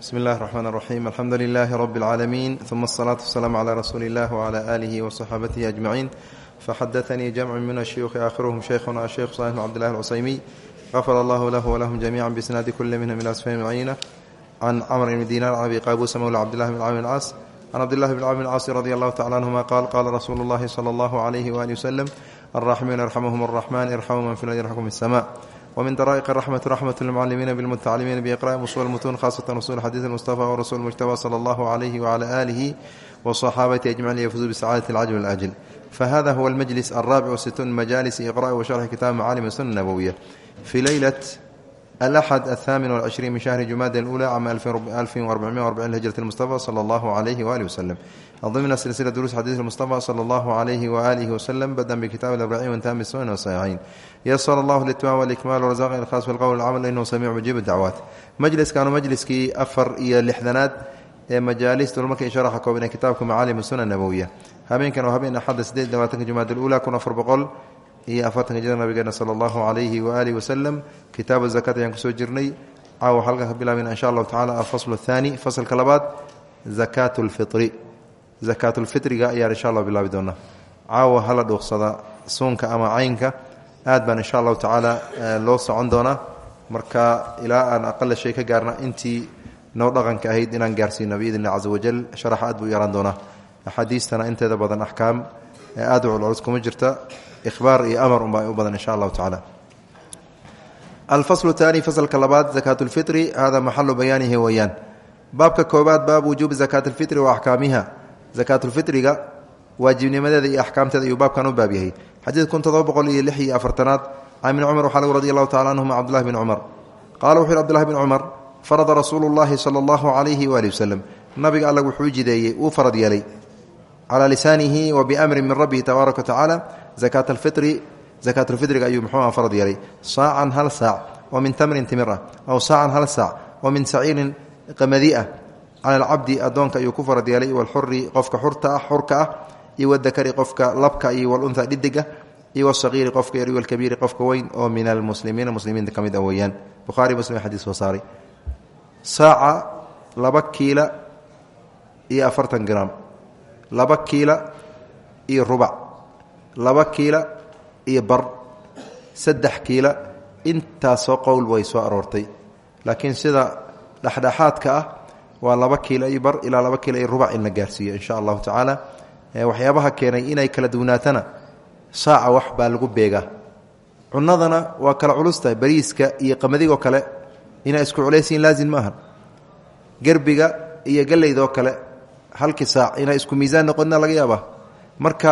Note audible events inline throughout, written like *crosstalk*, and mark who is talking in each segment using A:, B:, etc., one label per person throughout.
A: bsmi اllahi الرحman الرaxيm alxamdu لilaahi rb العaalamiin ثuma الصlaaةu والsلاam عlى rasuuli اllah وعlى آlihi وصaxaabatihi أجmaciin faxadaثanii jamcu min الshuyuuخi aakhiruhum shaykhuna sheikh صالح bn cbdالlah الcusaymiy غafar allah lah wlahm jamiعa bisnaadi kuli minhm ilى asfahim cayna can cmr bn dinar can abi qaabuusa mawla cabdillahi bn cami caas can cabdillahi bn cami caasi radi allahu tacala anhuma qaal qaala rasuulu اllahi slى اllahu عalayh wali wslm alraxmiin yarxamhm الraxman irxmu man fi lard yarxmkum الsma wmin daraa'iq raxmati raxmat lmucalimiina bilmutacalimiina biiqra'i usul mutuun khasatan usul xadiid mustafa warasul mujtaba sala allahu calayhi wacala aalihi waصaxaabati ajmaciin yafuzuu bisacaadati alcajl alajl fahada huwa almajlis alraabic wasituun majaalisi iqra'i wa sharxi kitaab macaalim sunna nabowiya fii leylat alaxad athaamin walcishriin min shahri jumaada alula cama alfin warbaciin warbaciin hijrati mustafa sala allahu calayhi waalihi waslem ضمن سلسلة دروس حديث المصطفى صلى الله عليه وآله وسلم بدأ بكتاب الأربعين وانتهى بالسنن والصحيحين يسر الله الاتمام والإكمال ورزاق الخاص في القول والعمل إنه سميع مجيب الدعوات مجلس كانوا مجلسكii afar iyo lixdanaad ee majaalista markay sharaxa koobina kitaabka macaalim sunan nabowiya habeenkan oo habeen axadda sideed labaatanka jumaad alula kun afar boqol iyo afartanka jira nabigeena sala allahu calayhi waaalihi wasalam kitaabu zakaat ayaan kusoo jirnay caawa halkan ka bilaabina insha allahu tacala alfaslu athaani fasalka labaad zakaat lfitri zakaatulfitriga ayaan insha allah bilaabi doonaa caawa hala dhuuqsada suunka ama caynka aad baan insha allahu tacaala loo socon doonaa. Marka ilaa aan aqala shay ka gaarna intii noo dhaqanka ahayd inaan gaarsiino biidn illah casa wajal sharaxa aad buu yaraan doonaa. Axaadiistana inteeda badan axkaam aad u culculus kuma jirta. Ihbaar iyo amar unbaa u badan insha allahu tacaala alfaslu taani fasalka labaad zakaat lfitri hada maxalu bayaanihi weeyaan. Baabka koobaad baab wujuubi zakaat alfitri wa zakaatulfitriga waajibnimadeeda iyo axkaamteeda ayuu baabkan u baab yahay. Xadiid kun todoba boqol iyo lix iyo afartanaad can ibni cumar waxaa lagu radi allahu tacala anhuma cabdullahi bn farada rasuulu llahi sala allahu calayhi nabiga alla wuxuu jideeyey uu farad yeelay. Calaa lisaanihi wa biamrin min rabbihi tabaaraka wa tacaala zakaat alfitri zakaatulfitriga ayuu muxuuha farad yeelay. Saacan hal saac oo min tamrin timir aw saacan hal saac oo min saciirin qamadi cala alcabdi addoonka ayuu ku farad yeelay walxuri qofka xurta ah xurka ah iyo wadakari qofka labka iyo walunha dhidiga iyo wasaqiiri qofka yar walkabiiri qofka weyn oo min almuslimiina muslimiinta ka mid a weeyaan bukhaari muslim xadiis soo saaray laba kiila iyo afartan gram laba kiila iyo rubac laba kiila iyo bar saddex kiila intaasoo qowl way soo aroortay laakiin sida dhexdhexaadka ah waa laba kiilo iyo bar ilaa laba kiilo iyo rubac in la gaarsiiyo insha allahu tacaala. Waxyaabaha keenay inay kala duwanaatana saaca wax baa lagu beegaa. Cunadana waa kala culustahay bariiska iyo qamadigoo kale inay isku culaysiin laazim maaha gerbiga iyo galeydoo kale halkii saac inay isku miisaan noqonina laga yaabaa. Marka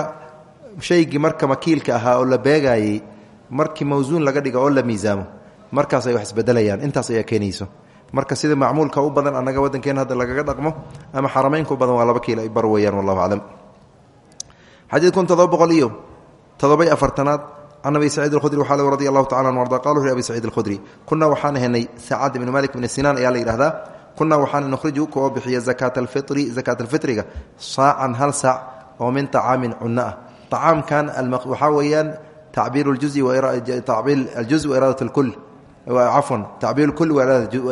A: shaygii marka makiilka ahaa oo la beegayey markii mawsuun laga dhigo oo la miisaamo markaas ay wax isbedelayaan intaas ayaa keenayso marka sida macmuulka u badan annaga waddankeena hadda lagaga dhaqmo ama xarameynka u badan waa laba kiila bar weyaan wallahu aclam. Xadiidkun todoba boqol iyo todobai afartanaad can abi saciid alkhudri waxaa l radi allahu tacala an arda qala wuxu abi saciid alkhudri kunaa waxaan hehnay sacad ibni malik bni sinaan ayaa la yidhahdaa kunaa waxaan nukhriju kuoo bixiya zakaat alfitri zakaat alfitriga saacan hal saac oo min acaamin cunno ah. Acaamkan waxaa weeyaan tacbiir aljuzi tacbiil aljuz wairaadat alkul cafwan tacbiir kuli wa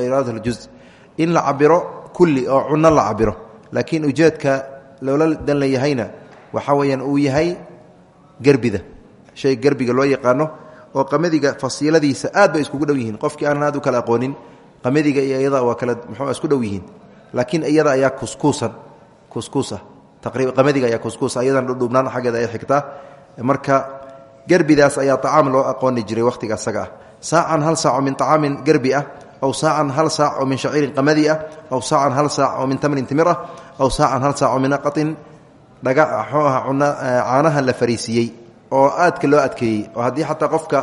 A: iraadat اljuz in la cabiro kulli oo cunno la cabiro laakiin ujeedka loola dan layahayna waxaa weeyaan uu yahay gerbida. Shay gerbiga loo yaqaano oo qamadiga fasiiladiisa aad bay iskugu dhow yihiin. Qofkii aanan aad u kala aqoonin qamadiga iyo iyada waa kala muxuu isku dhow yihiin. Laakiin iyada ayaa kuskuusan kuskuusa. Taqriib qamadiga ayaa kuskuusa. Iyadan dhudhubnaan xaggeeda ay xigtaa. Marka gerbidaas ayaa tacaam loo aqooni jiray wakhtiga asaga ah. Saacan hal saac min طacaamin gerbi ah aw saacan hal saac oo min shaciirin qamadi ah aw saacan hal saac oo min tamrin timir ah aw saacan hal saac min aqatin dhaga cuna caanaha la fariisiiyey oo aadka loo adkeeyey oo haddii xataa qofka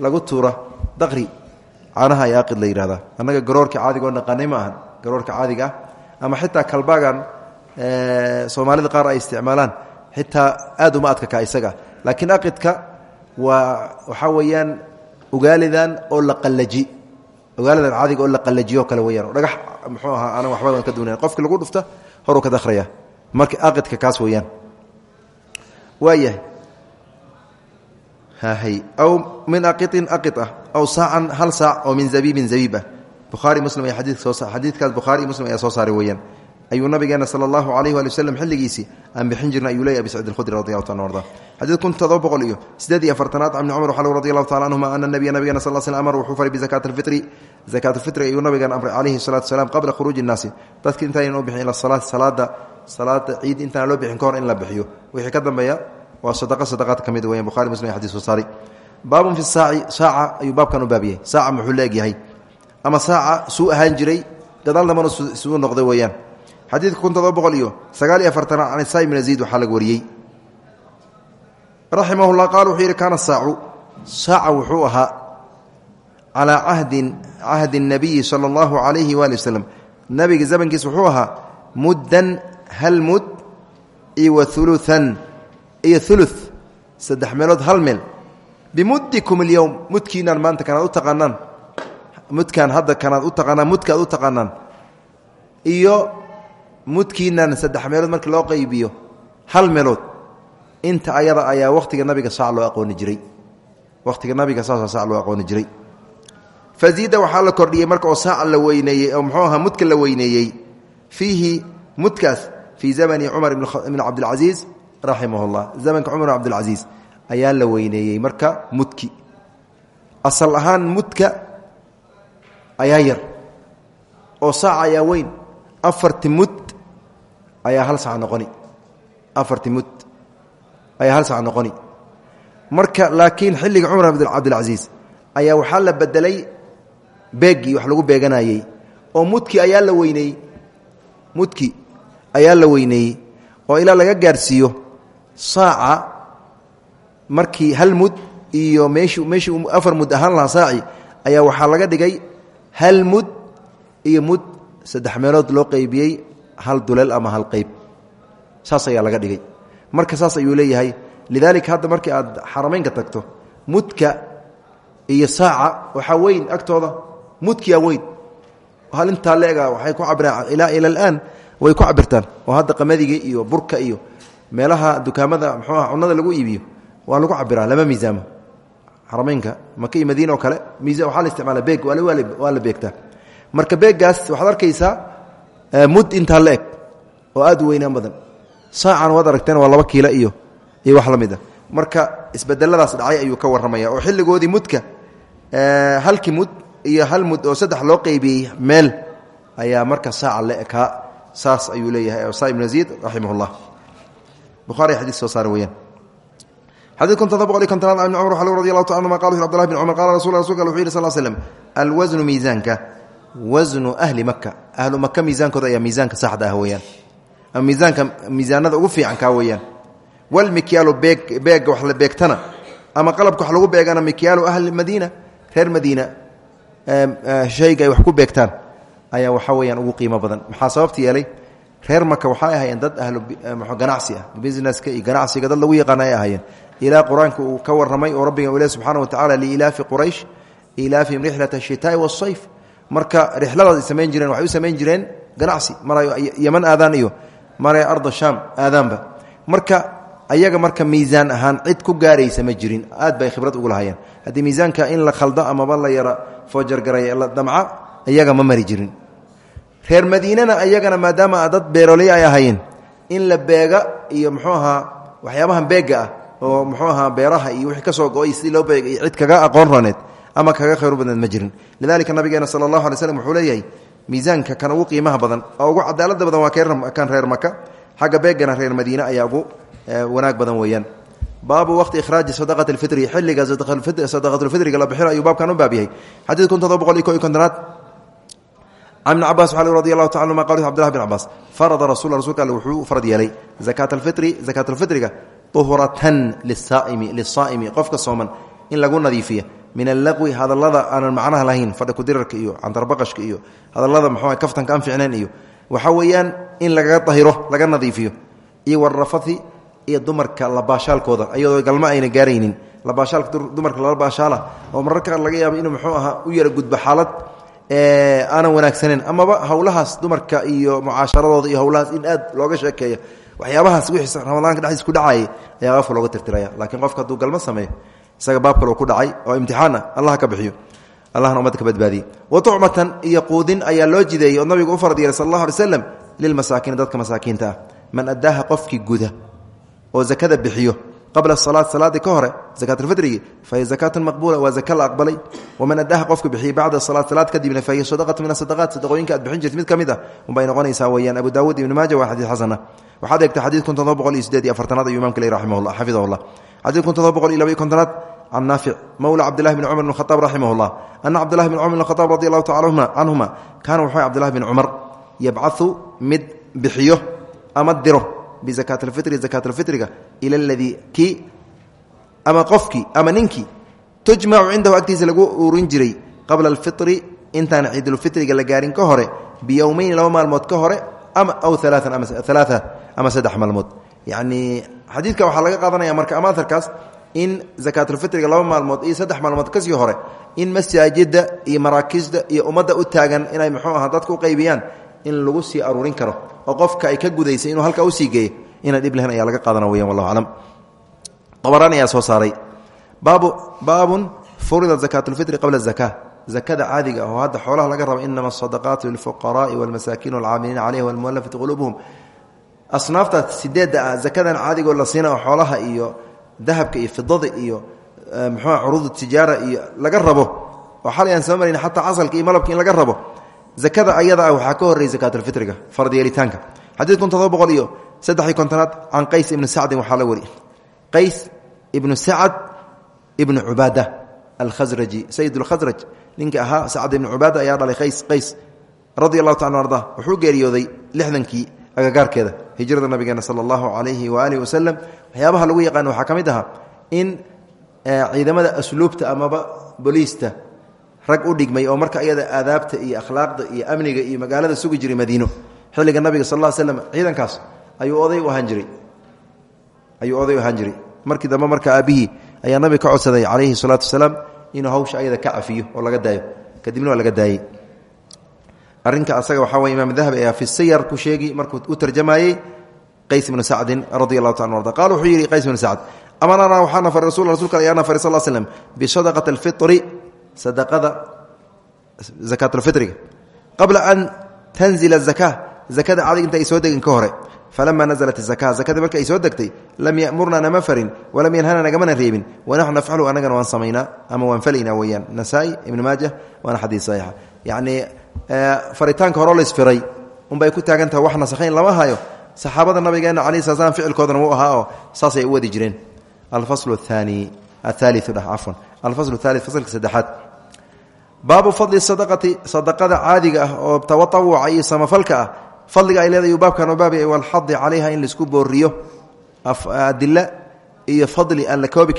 A: lagu tuura daqri caanaha ay aaqid la yidhahdaa annaga garoorka caadiga oo naqaanay ma ahan garoorka caadiga ah ama xitaa kalbaagan soomaalida qaar ay isticmaalaan xitaa aad uma adka ka isaga laakiin aqidka waa waxaa ugaalidan oo la qallaji. Ugaalidan caadiga oo la qallajiyo kale weyaan dhagax muxuu ahaa aanan waxbadan ka duunayn qofki lagu dhufta horuu ka dakhraya marka aqidka kaas weeyaan. Waayahay. Hahay aw min aqiin aqid ah. Aw saacan hal saac oo min zabiibin zabiib ah. Muslim ay xadiidkaas bukhaari muslim ayaa soo saaray ayuu nabigeena sala allahu alayh waali waslem xilligiisii aan bixin jirna ayuu leeyay abi sacid alkhudri radi allahu taala arda. Xadiid kun todoba boqol iyo sideed iyo afartanaad can ibni cumar waxaa radi allahu tacala anhuma ana nabiya nabigeena sal sl amar wuxuu faray bizakaati alfitri. Zakaat alfitri ayuu nabigeena amray calayhi salatu wasalaam qabla khuruuji innaasi dadki intaynan u bixin ila salaati salaada salaada ciid intaan loo bixin ka hor in la bixiyo. Wixii ka dambeeya waa sadaqa sadaqaad ka mid weyan bukhari muslim xadis saaray baabun fi saaci saaca ayuu baabkan u baabiyey saaca muxuu leegyahay ama saaca suu ahaan jiray gadaal dambana suu noqday weeyaan xadiidka kun todoba boqol iyo sagaal iyo afartanaad can isaa ibn yaziid waxaa laga wariyey. Raximah llah qaal wuxuu yidhi kaana saacu. Saaca wuxuu ahaa calaa cahdin cahdi nabiyi sala allahu calayhi waali waslem nabiga zamankiis wuxuu ahaa muddan hal mud iyo wa uluan iyo ulu saddex meelood hal meel. Bimudikum alyowm mudkiinaan maanta kanaad u taqaanaan. Mudkaan hadda kanaad u taqaanaan mudkaad u taqaanaan. Iyo mudkiinan saddex meelood markii loo qaybiyo hal meelood. Inta ayada ayaa wakhtiga nabiga saac loo aqooni jiray. Wakhtiga nabiga saasa saac loo aqooni jiray. Faziida waxaa la kordhiyey marka oo saaca la weyneeyey oo muxuu ahaa mudka la weyneeyey. Fiihi mudkaas fii zamani cumar ibn cabdilcasiis raximah llah zamanka cumar ibn cabdilcasiis ayaa la weyneeyey marka mudki. Asal ahaan mudka ayaa yar. Oo saac ayaa weyn. Afarti mud ayaa hal sac noqoni. Afarti mud ayaa hal sac noqoni. Marka laakiin xilliga cumar cabdilcasiis ayaa waxaa la bedelay beeggii wax lagu beeganayey oo mudki ayaa la weyneeyey mudki ayaa la weyneeyey oo ilaa laga gaarsiiyo saaca markii hal mud iyo meeshii meeshii afar mud ahaan lahaa saaci ayaa waxaa laga dhigay hal mud iyo mud saddex meelood loo qeybiyey hal duleel ama hal qeyb. Saas ayaa laga dhigay. Marka saas ayuu leeyahay lidaalika hadda markii aad xarameynka tagto mudka iyo saaca waxaa weyn agtooda mudkiyaa weyn. Hal intaa leega waxay ku cabiraan ilaa ila alaan way ku cabirtaan. Oo hadda qamadiga iyo burka iyo meelaha dukaamada mxuuah cunada lagu iibiyo waa lagu cabiraa lama miisaamo. Xarameynka maka iyo madiina oo kale waxaa la isticmaala beeg waa la beegtaa. Marka beegaas waxaad arkaysaa mud intaa la eg oo aad weynaan badan. Saacan waad aragteen waa laba kiilo iyo iyo wax la a. Marka isbedeladaas dhacay ayuu ka warramaya. Oo xilligoodii mudka halkii mud iyo hal mud oo saddex loo qeybiyey meel ayaa marka saaca la ekaa. Saas ayuu leeyahay sa ibn yaziid raximah llah buhari xadii soo saara weyaan xadii kun todoba boqol iyo kontonaad cumar waxaa radi allahu ta anuma qala abdullah bn cumar qala rasul rasulka wuxuu yihi sal slm alwasnu miisaanka wasnu ahli maka ahlu maka miisaankooda ayaa miisaanka saxda ah weyaan ama miisaanka miisaanada ugu fiican kaa weyaan walmikyaalu beeg beega wax la beegtana ama qalabka wax lagu beegana mikyaalu ahli madiina reer madiina shayga ay wax ku beegtaan ayaa waxaa weyaan ugu qiimo badan. Maxaa sababta yeelay? Reer maka waxay ahaayeen dad ahlu ganacsi ah businesska iyo ganacsiga dad lagu yaqaan ay ahaayeen. Ilaa qur'aanka uu ka warramay marka rixladaas ay samayn jireen waxay u samayn jireen ganacsi maray yaman aadaan iyo maray arda shaam aadaanba. Marka ayaga marka miisaan ahaan cid ku gaaraysa ma jirin aad bay khibrad ugu lahaayeen. Haddii miisaanka in la khaldo amaba la yara foojargaray la damca iyaga ma mari jirin. Reer madiinana ayagana maadaama dad beeroley ay ahaayeen in la beega iyo muxuu ahaa waxyaabahan beega ah oo muxuu ahaa beeraha iyo wixii ka soo go'ay sidii loo beega iyo cid kaga aqoon roneed ama kaga khayru badneed ma jirin. Lidalika nabigeena sala allahu alay slm wuxuu leeyahay miisaanka kan ugu qiimaha badan oo ugu cadaalada badan waa kan reer maka xagga beegana reer madiine ayaa ugu wanaag badan weeyaan. Baabu waqti ikhraaji sadaqat lfitri xilliga sadaqatulfitriga la bixino ayuu baabkan u baab yahay. Xadiid kun todoba boqol iyo ko iyo kontonaad. Can ibn cabas waxaa radi allahu taala anuma qal cbdillah bin cabaas farada rasul rasulka alle wuxuu farad yeelay zakaat alfitri zakaat alfitriga lisaa'imi lisaa'imi qofka sooman in lagu nadiifiya min allaqwi hadallada aanan macnaha lahayn fadha kudirarka iyo cantarbaqashka iyo hadallada muxuu kaftanka aan ficnayn iyo waxa weeyaan in lagaga dahiro laga nadiifiyo iyo warafati iyo dumarka labaashaalkooda iyadoo galma ayna gaaraynin labaashaalka dumarka lala baashaala oo mararka laga yaabo inuu muxuu ahaa u yara gudbo xaalad aanan wanaagsaneyn amaba howlahaas dumarka iyo mucaasharadooda iyo howlahaas in aad looga sheekeeyo waxyaabahaas wixii ramadaanka dhexdiis ku dhacayay ayaa qofka looga tirtiraya laakiin qofka hadduu galmo sameeyo isaga baab kale ku dhacay oo imtixaan ah allah ka bixiyo. Allahna ummadda ka badbaadiyey wa tucmatan iyo quudin ayaa loo jideeyey oo nabigu u farad yeelay sal allahu alay slam lilmasaakiin dadka masaakiinta ah. Man addaaha qofkii guda oo zakada bixiyo qabla salaad salaadii ka hore zakaatulfitrigi fahiy zakaatun maqbuula waa zaka la aqbalay. Waman addaaha qofka bixiyey bacda salaad salaad kadibna fahiya sadaqatu min asadaqaat sadaqooyinka aad bixin jirta mid ka mid ah unbay noqonaysaa weeyaan abu daawuud ibni maaja waa xadiid xasana. Waxaad eegtay xadiid kun todoba boqol iyo sideed iyo afartanaad ayuu imamka ley raximahullah xafidahullah xadiid kun todoba boqol iyo laba iyo kontonaad can naafic mowla cabdillahi bn cumar bn khaaab raximah llah ana cabdillahi bn cumar bn khaaab radi allahu tacala canhuma kaana wuxuu cabdillahi bn cumar yabcau mid bixiyo ama diro bizakaat alfitri zakaatlfitriga ila aladii kii ama qofkii ama ninkii tujmacu cindahu agtiisa lagu urin jiray qabla alfitri intaan ciidulfitriga la gaarin ka hore biyowmeyni laba maalmood ka hore aw alaaan amaalaaa ama saddex maalmood yacni xadiidka waxaa laga qaadanaya marka ama aharkaas in zakaatulfitriga laba maalmood iyo saddex maalmood ka sii hore in masaajida iyo maraakiisda iyo ummadda u taagan inay muxuu aha dadka qaybiyaan in lagu sii aruurin karo oo qofka ay ka gudaysay inuu halkaa u sii geeyo inaan dhib lahayn ayaa laga qaadana weyan wallahu aclam. Qabaraan ayaa soo saaray. Baabu baabun furida zakaatulfitri qabla zaka zakada caadiga ah oo hadda xoolaha laga raba inama asadaqaatu lilfuqaraai walmasaakiin walcaamiliina caleyha walmualafati quluubuhum. Asnaafta sideedda ah zakadan caadigoo la siina oo xoolaha iyo dahabka iyo fidada iyo mxua curuud tijaara iyo laga rabo. Oo xalay aan soo marayna xataa casalka iyo malabka in laga rabo. Zakada ayada ah waxaa ka horreyay zakaatulfitriga fardiyeelitaanka xadiid kun todoba boqol iyo saddex-iyo kontonaad can qays ibni sacdin waxaa la wari. Qays ibnu sacad ibnu cubaada alkhasraji sayid lkhasraj ninka ahaa sacad ibnu cubaada ayaa dhalay qays qays radi allahu taala arda. Wuxuu geeriyooday lixdankii agagaarkeeda hijrada nabigeena sala allahu calayhi waaalih wasalam waxyaabaha lagu yaqaano waxaa ka mid ahaa in ciidamada asluubta amaba boliista rag u dhigmay oo marka iyada aadaabta iyo akhlaaqda iyo amniga iyo magaalada sugi jiray madiino. Xilliga nabiga sal l slam ciidankaas ayuu oday u ahaan jiray. Ayuu oday u ahaan markii dambe marka aabbihii ayaa nabiga ka codsaday calayhi salaatu wasalaam inuu hawsha ayada ka cafiyo oo laga daayo. Kadibna waa laga daayey arinka asaga waxaa wey imaam dahabi ayaa fi siyar ku sheegi markuu u tarjamayey qays bnu sacdin radi taala arda qala wuxuu yidhi qays bnu sacd amaranaa waxaa nafar rasul rasulka ayaa nafary sal slm bisadaqati alfitri sadaqada zakat alfitriga qabla an tanzila zaka zakada cadig inta ay ka hore. Falama naزlat zaka zakada marka ay lam yamurna nama farin walam yanhana nagamana reebin. Wanaxnu nafcalu anagana waan samaynaa ama waan falaynaa weyaan nasaa-i ibn maaja waana xadiid saxiixa. Yani faritaanka horo laysfiray unbay ku taagan taha wax nasakhayn lama hayo. Saxaabada nabigeena calayi sala slam ficilkoodana wuu ahaa oo saasay u wadi jireen. Alfaslu aani ahaaliu dheh cafwan alfaslu ahaali faslka saddexaad. Baabu fadli sadaqati sadaqada caadiga ah oo tawawuca iyo samafalka ah. Fadliga ay leedahay baabkan baabay walxadi calayha in la isku booriyo. Adila iyo fadli aan la koobi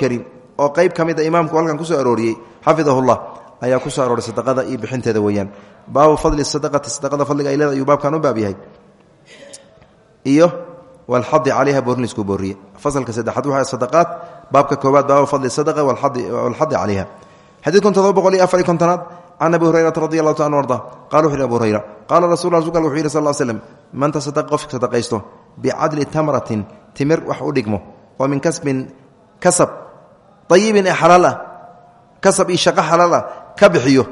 A: oo qeyb ka mid a imaamku halkan ku soo arooriyey xafidahullah ayaa ku soo arooray sadaqada iyo bixinteeda weeyaan. Baabu fadli sadaqati sadaqada fadliga ay leedahay ayuu baabkan u baab yahay. Iyo walxadi calayha boorin la isku booriye fasalka saddexaad waa sadaqaad baabka koobaad baabu fadli sadaqa walxadi calayha. Xadiid kun todoba boqol iyo afar iyo kontonaad can abi hurayrata radi allahu ta an arda qala wuxu yhi abu hurayra qaala rasul rasulka wuxuu yihi sal slm man tasadaqa qofka sadaqaysto bicadli tamratin timir wax u dhigmo oo min kasbin kasab ayibin ee xalaal ah kasab iyo shaqo xalaal ah ka bixiyo.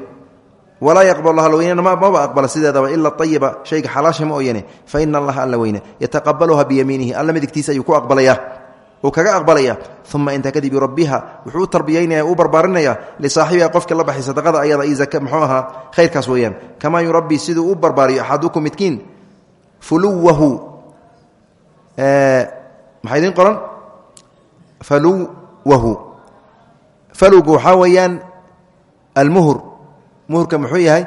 A: Walaa yaqbal alweynena maba aqbala sideedaba ila ayiba shayga xalaasha ma ooyane fa ina allaha alla weyne. Yataqabaluha biyamiinihi alla midigtiisa ayuu ku aqbalayaa uu kaga aqbalaya. Uma intaa kadib yurabbiha wuxuu u u barbaarinaya. Lisaaxibiha qofka la baxay sadaqada ayada iyo zaka muxuu ahaa khayrkaas weeyaan. Kamaa yurabbi siduu u barbaariyo axadukum midkiin? Fuluwahu. Maxaa idiin qoran? Faluwahu falowgu waxaa weeyaan almuhur. Muhurka muxuu yahay?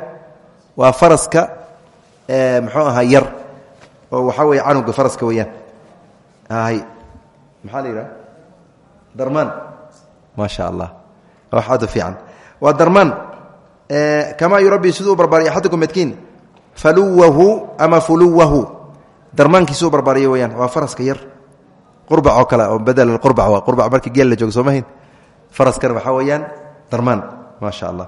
A: Waa faraska muxuu ahaa yar. Oo waxaa weeye canuga faraska weeyaan. Maxaa la yidhaha? Darmaan. Maa sha allah. Wax aad u fiican. Waa darmaan. Kamaa yurabbi siduu u barbaariya axadukum midkiin? Faluwahu ama fuluwahu. Darmaankiisuu barbaariya weyaan waa faraska yar. Qurbac oo kale oo badel qurbac waa qurbac markii geel la joogo soo mahayn faraskana waxaa weeyaan darmaan maa sha allah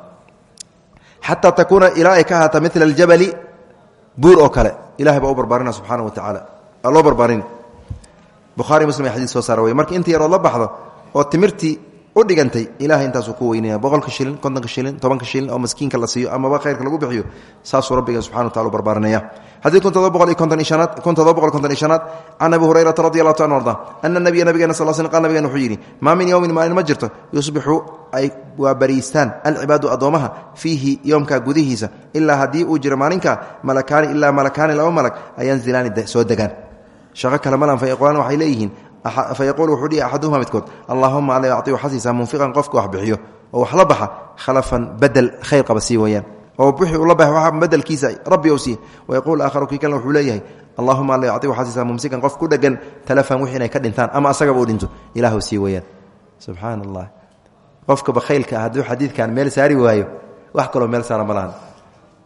A: xataa takuuna ilaa ay ka ahaata mila aljabali buur oo kale. Ilahay baa u barbaarina subxaana wa tacaala aa loo barbaarin. Buhaari muslim ay xadis soo saara wey marka inta yarood la baxdo oo timirtii u dhigantay ilahay intaasuu ku weynaya boqolka shilin kontonka shilin tobanka shilin oo maskiinka la siiyo amaba khayrka lagu bixiyo saasuu rabbiga subxana wa taala u barbaarinaya. Xadiid kun todoba boqol iyo konton iyo shanaad kun boqol konton iyo shanaad abi hurayrata radi allahu ta anu arda ana nabiya nabigeena sal sl qal wuxuu yidhi maa min yowmin maalin ma jirto yusbixu ay waa bariistaan alcibaadu addoomaha fiihi yoomka gudihiisa ilaa haddii uu jiro malakaani ilaa malakaani laba malag ayanzilaani soo degaan. Shaqo kale malan fa yaqoolaan waxay leeyihiin fayaquul wuxuu dhihi axaduhuma midkood allahuma ala acti waxaa siisaa munfiqan qofka wax bixiyo oo wax la baxa khalafan bedel khayr qaba sii weyaan oo wixii ula baxa waxa bedelkiisa rabbi ou siiye wayaquul aakharu kii kalena wuxuu leeyahay allahuma ala acti waxaa siisaa mumsikan qof ku dhegan talafan wixii inay ka dhintaan ama asagaba uu dhinto ilaahu sii weyaan subxaan allah qofka bakhaylka ah hadduu xadiidkan meel saari waayo wax kaloo meel saara ma lahan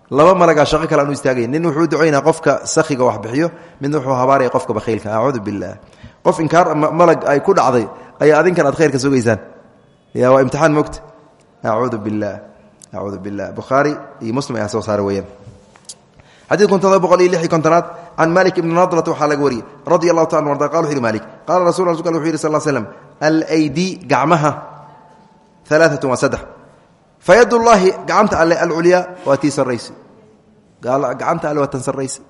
A: laba malagaa shaqo kale aanu istaagay nin wuxuu ducaynaa qofka sakhiga wax bixiyo midna wuxuu habaaraya qofka bakhaylka acuudu billaah qof inkaar malag ay ku dhacday ayaa adinkan aad khayrka sugaysaan. Ya waa imtixaan mogta acuudu billaah acuudu billah. Bukhaari iyo muslim ayaa soo saara weyaan xadiid kun todoba boqol iyo lix iyo kontonaad can malik ibni nadrat waxaa laga wariyey radi allahu ta an arda qala wuxu yhi malik qaala rasul rasulka wuxu yidhi sal l slm alaydi gacmaha alaaatun waa saddex. Fayad ullaahi gacanta alle alculyaa waa tii sarraysa gacanta alle waa tan sarraysa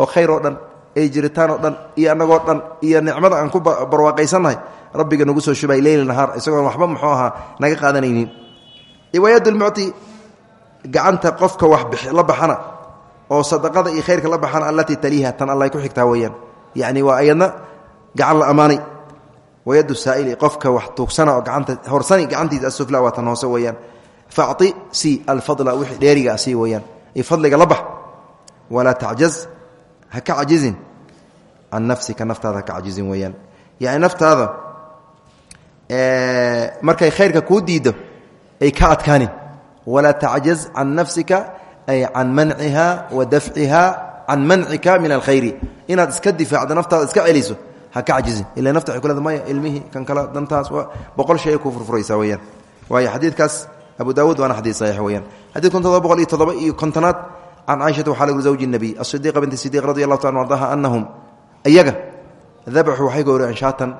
A: oo khayr oo dhan ee jiritaan oo dhan iyo annagoo dhan iyo nicmada aan ku barwaaqaysannahay rabbiga nagu soo shubay leyl nahaar isagoon waxba muxuu ahaa naga qaadanaynin. Wayad lmucti gacanta qofka wax la baxana oo sadaqada iyo khayrka la baxana allatii taliiha tan allay ku xigtaa weeyaan. Yacni waa ayadna gacan la ammaanay. Wayadu saa'ili qofka wax tuugsana oo gaanta horsani gacantiisa asufla waa tan hoose weeyaan. Facti si alfadla wixii dheeriga sii weeyaan. Iyo fadliga la bax walaa tacjaz ha ka cajizin? Can nafsika naftaada ha ka cajizin weeyaan. Yani naftaada markay khayrka kuu diiddo ay ka adkaanin. Walaa tacjaz can nafsika ay can manciha wa dafciha can mancika min alkhayri inaad iska difaacdo naftaada iska celiso ha ka cajizin. Ila nafta way kuleda maya ilmihii kan kale dantaas boqol shay ay kuu furfuraysaa weyaan waayo xadiidkaas abu daawuud waana xadiid saxiix weyaan xadid kun todoba boqol iyo toddoba iyo kontonaad can caaishata waxaa lagu zawji nebiy asidiiqa binti sidiiq radi allahu ta ardaha anahum iyaga dabaxuu waxay gowraceen shaatan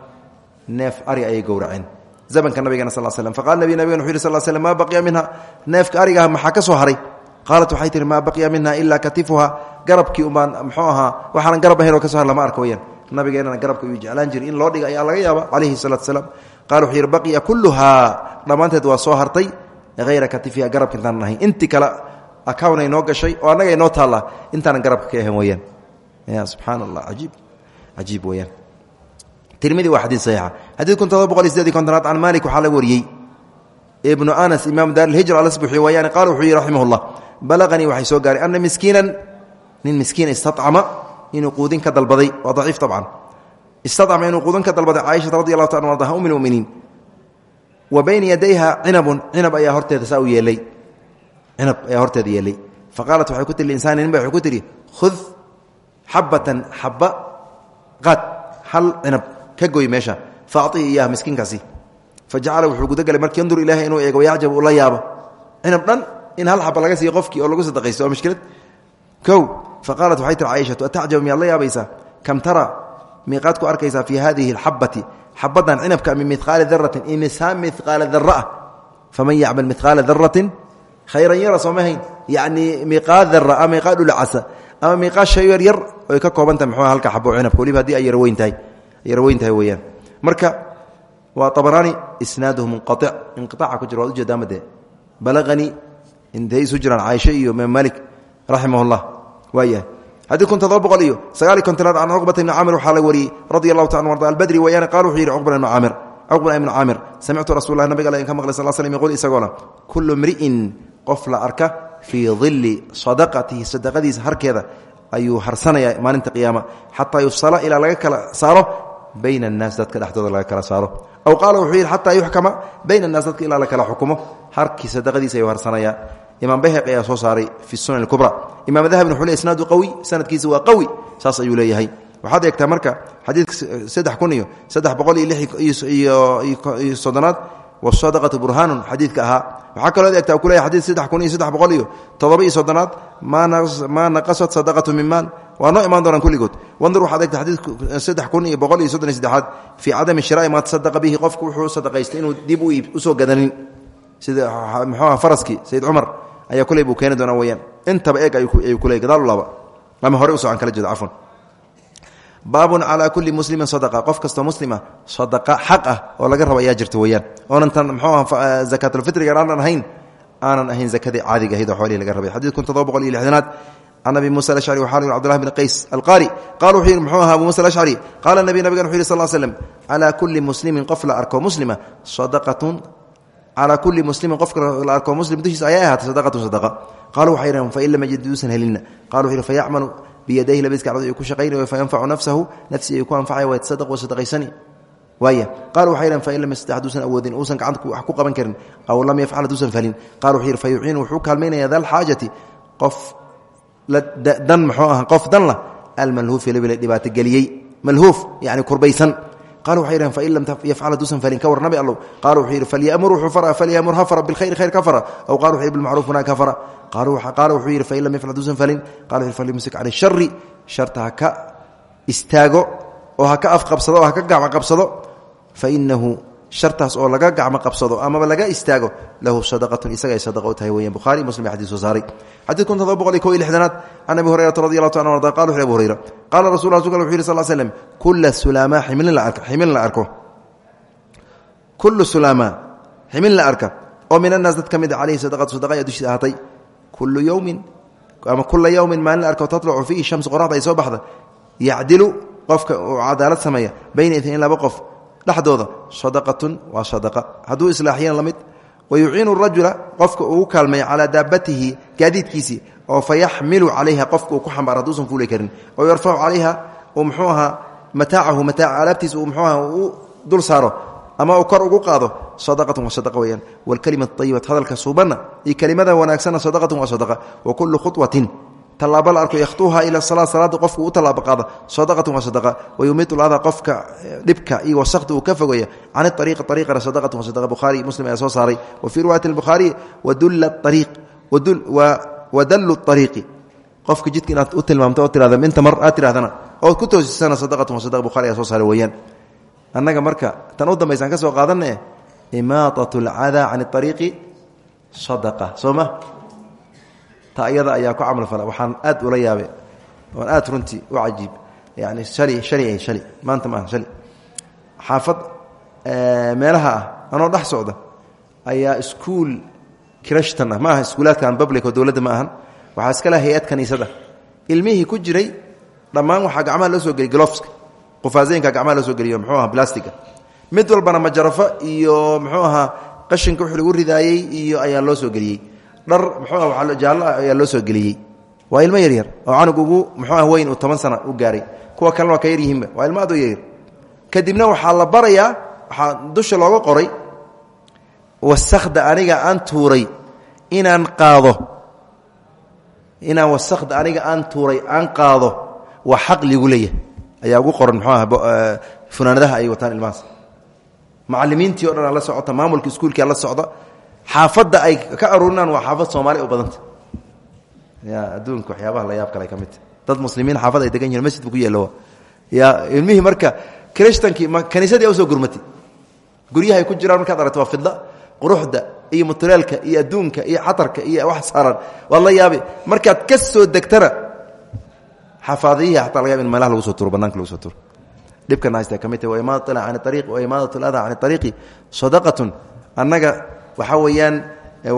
A: neef ari ayay gowraceen zamanka nabigana sal slm faqala nabi nabigan wuxu yhi sal slm maa baqiya minha neefka arigaah maxaa ka soo haray qaalat waxay tihi maa baqiya minha ilaa katifuha garabkii umbaan muxuu ahaa waxaanan garab ahayn oo ka so har lama arka weyaan nabigeenana garabka uu jeclaan jiray in loo dhiga ayaa laga yaaba calayhi salatu salaam qala wuxuu yidhi baqiya kulluhaa dhammaanteed waa soo hartay hayra katifiha garabka intaanan ahayn intii kale akawn ay noo gashay oo annaga ay noo taallaa intaanan garabka ka ahan weyaan ya subxaan allah ajiib cajiib weyaan tirmidi waa xadiid saxiixa. Xadiid kun todoba boqol iyo sideed iyo kontonaad can malik waxaa laga wariyey. Ibnu anas imaamu daar ilhijra alasbuxi wayaani qaala wuxuu yihi raximah llah balaqanii waxay soo gaaray ana miskiinan nin miskiin istacama inuu quudin ka dalbaday. Waa daciif abcan istacama inuu quudin ka dalbaday caaishata radi allahu ta an ardaha um lmuminiin wa bayna yadayha cinabun cinab ayaa horteeda saa u yeelay cinab ayaa horteeda yeelay. Fa qaalat waxay ku tihi liinsaani nin ba waxay ku tihi khud xabatan xaba qaad hal cinab ka goy meesha fa acطihi iyaha miskiinkaasi. Fa jacala wuxuu gudagalay markii yandur ilaahay inuu eego yacjab uu la yaabo. Cinab dhan in hal xaba laga siiyo qofkii oo lagu sadaqaysto waa mushkilad. Kow fa qaalat waxay tihi caaishatu atacjab miyaad la yaabaysaa? Kam tara miiqaad ku arkaysaa fii hadihi alxabati xabadan cinabka min miqaali daratin imisaa miqaala dara ah. Faman yacmal miqaala daratin khayran yara sooma hayn. Yacnii miqaa dara ama miqaa dhulcasa ama miqaa shay yar yar oy ka koobantahay muxuu halka xabo cinabka waliba haddii ay yarweyn tahay. Weeyaan. Marka waa abaraani isnaaduhu munqaic inqiaaca ku jira waad ujeedaamade balaqanii intay isu jiraan caaisha iyo imaam malik raximah llah waayahay haddii kun todoba boqol iyo sagaal iyo kontonaad can cuqbata ibni caamir waxaa laga wariyey radi allahu ta arda albadri wayaani qala wuxuu yidhi cuqba ibnu caamir cuqba ibnu caamir samictu rasul lah nabig al ka maqlay sal slm yquul isagoona kullu mri'in qof la arka fii dilli sadaqatihi sadaqadiisa harkeeda ayuu harsanaya maalinta qiyaama xataa yufsala ilaa laga kala saaro bayna annaas dadka dhexdooda laga kala saaro. Aw qaala wuxuu yidhi xataa yuxkama bayna annaas dadka ilaa la kala xukumo. Harkii sadaqadiisa ayuu harsanaya. Imaam bayhaqi ayaa soo saaray fi sunan kubra imaam dahabin wuxuu le isnaadu qawi sanadkiisa waa qawi. Saas ayuu leeyahay. Waxaad eegtaa marka xadiidka saddex kun iyo saddex boqol iyo lix iyo soddonaad wasadaqatu burhaanun xadiidka ahaa waxaa kaloo egtaa ku leeya xadid saddex kun iyo saddex boqol iyo toddoba iyo soddonaad maa naqasat sadaqatu min maal waa noo imaan doonaan kulligood wandur waxaad egta xadiid saddex kun iyo boqol iyo soddon iyo saddexaad fii cadami shiraai maa tasadaqa bihi qofku wuxuu sadaqaystay inuu dib u soo gadanin sida muxuuha faraskii sayid cumar ayaa kuley buu keeni doonaa weyaan intaba eeg ayuu cafwan baabun calaa kulli muslimin sadaqa. Qof kastoo muslima sadaqa xaq ah oo laga rabo ayaa jirta weyaan oonan tan mxuuha zakaatulfitriga aanan ahayn aanan ahayn zakadii caadiga ahayd oo xoolihii laga rabay. Xadiidkun todoba boqol iyo lixdanaad can abi musa alashcri waxaa lg cbdullahi bn qays alqaari qala wuxuu yidhi muxuu ahaa abu musa alashcri qaala nabi nabigan wuxu yidhi sal slm calaa kulli muslimin qof arko muslima sadaqatun calaa kulli muslimin qofka arko muslim dushiisa ayay ahaatay sadaqa qalu waxay yidhaheen fain lam yajid duusan helina qala wuxu biyadayhi labadiis gacmood ayuu ku shaqaynayo fayanfacu nafsahu nafsii ayuu ku anfacaya waa yatasadaq wa sadaqaysani. Waaya qaal waxay yidhahen fain lam yastix haduusan awoodin uusan gacanta wax ku qaban karin aw lam yafcal haduusan falin. Qala wuxuu yidhi fa yuciinu wuxuu kaalmaynaya dalxaajati qof dan muxuu aha qof dan lah almalhuufi labila dhibaato geliyey. Malhuuf yani kurbaysan qala waxay yidhahen fain lam yafcal haduusan falin ka war nabi allow. Qala wuxuu yidhi falyamur wuxuu fara falyamur ha fara bilkhayri khayr ka fara aw qala wuxu yidhi bilmacruuf wanaag ka fara qaala wuxuu yidhi fain lam yafcal haduusan falin. Qala wuxu yidhi falyumsik can ishari sharta ha ka istaago oo ha ka afqabsado oo ha ka gacmo qabsado. Fainahu shartaas oo laga gacmo qabsado amaba laga istaago lahu sadaqatun isaga ay sadaqa tahay weyan buhari muslim xadis soo saaray xadid kun todoba boqol iyo ko iyo lixdanaad can abi hurayrata radi qala abu hurayra qaala rasul rasulka wuxu yidhi sal slm kula sulaamaa ximilin la arko. Kullu sulaamaa ximin la arka. Oo min annaas dad ka mid a calayhi sadaqatu sadaqa ayaa dushiisa kullu yowmin ama kula yowmin maalin la arko tatlucu fiihi shamsu qoraxda ay soo baxda. Yacdilu qofka bayna itnayn laba qof dhexdooda sadaqatun waa sadaqa. Hadduu islaaxiyana la mid wa yuciinu rajula qofka ugu kaalmeeya calaa daabatihi gaadiidkiisii oo fa yaxmilu calayha qofka uu ku xambaar hadduusan fuuli karin. Oo yarfacu calayha uu muxuu ahaa mataacahu mataaca uu u dul saaro ama uu kor ugu qaado sadaqatun waa sadaqa weeyaan. Waalkelimatu ayibat hadalka suubanna iyo kelimada wanaagsanna sadaqatun waa sadaqa. Wa kullu khuwatin tallaabo la arko yakhtuuha ila salaa salaada qofku u tallaabo qaada. Sadaqatun waa sadaqa. Wayumiitu lada qofka dhibka iyo wasakda uu ka fogeeya. Can ariiqi ariiqana sadaqatun waa sadaqa. Bukhaari muslim ayaa soo saaray. Wa fii riwaayati albukhaariyi wadulla ariiq wadallu ariiqi qofka jidka inaad u tilmaamto oo tirahda inta mar aad tirahdana ood ku toosisana sadaqatun waa sadaqa. Bukhari ayaa soo saaray weeyaan. Annaga marka tan u dambaysaan ka soo qaadane imaatat alcadaa can ariiqi sadaqa. Soo ma ta iyada ayaa ku camal fala. Waxaan aad ula yaabe oon aad runtii u cajiib. Yani hali hali ay hali maanta maaha hali xaafad meelaha ah anoo dhex socda ayaa iskuul kirashtan ah. Ma aha iskuulaadkan public oo dowladda ma ahan. Waxaa iska leh hay'ad kaniisada. Ilmihii ku jiray dhammaan waxaa gacmaha loo soo geliy glofska qufaaseynka gacmaha loo soo geliyo muxuu aha blastiga mid walbana majarafo iyo muxuu ahaa qashinka wixii lagu ridaayey iyo ayaa loo soo geliyey dhar muxuu jaallo ah ayaa loo soo geliyey. Waa ilmo yaryar oo canug ugu muxuu ah weyn uu toban sana u gaaray. Kuwa kalena waa ka yar yihiinba. Waa ilmo adoo yaryar kadibna waxaa la barayaa waxaa dusha looga qoray wasakda aniga aan tuuray inaan qaado. Inaan wasakda aniga aan tuuray aan qaado waa xaq ligu leeyahay. Ayaa ugu qoran muxuu ah funaanadaha ay wataan ilmahaas. Macalimiintii o dhan aa la socota maamulka iskuulkia la socda xaafadda ay ka aruurinaan waa xaafad soomaali u badanta. Ya adduunka waxyaabaha la yaab kale ka midta dad muslimiin xaafad ay degan yihiin masjidba ku yeelowa ya ilmihii marka krishtankii kaniisadii u soo gurmatay guryahay ku jiraan markaad aragto waa fidla quruxda iyo mutuleelka iyo adduunka iyo catarka iyo wax saaran waad la yaabi markaad ka soo degtana xafaadiyihii xataa laga yab in meelaha lagu soo turo banaanka lagu soo turo dhibkana haysta ka mid tahy waimaadatu can ariiqi waimaadat aladaa can ariiqi sadaqatun. Annaga waxaa weeyaan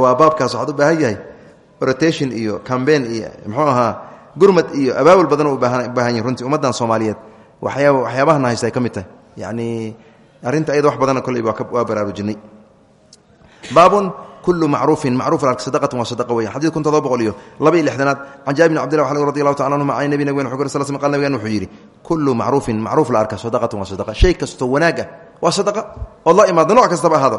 A: waa baabkaas waxaad u baahan yahay rotation iyo cambain iyo muxuu ahaa gurmad iyo abaabul badan u baahan yahay runtii ummaddan soomaaliyeed. Waxyaaba waxyaabahana haysta ay ka mid tahay. Yacni arrinta ayada wax badana kolley waa baraarujinay. Baabun kulu macruufin macruf sadaqatun waa sadaqa weyan xadid kun todoba boqol iyo laba iyo lixdanaad can jaabir bn abdillah waxal radi allahu taala anhuma can nabi nabgen wuxuu sal sl qal nabigan wuxuu yidhi kullu macruufin macruuf la arka sadaqatun waa sadaqa. Shay kastoo wanaag ah waa sadaqa. Ood la imaado nooc kastaba ahaado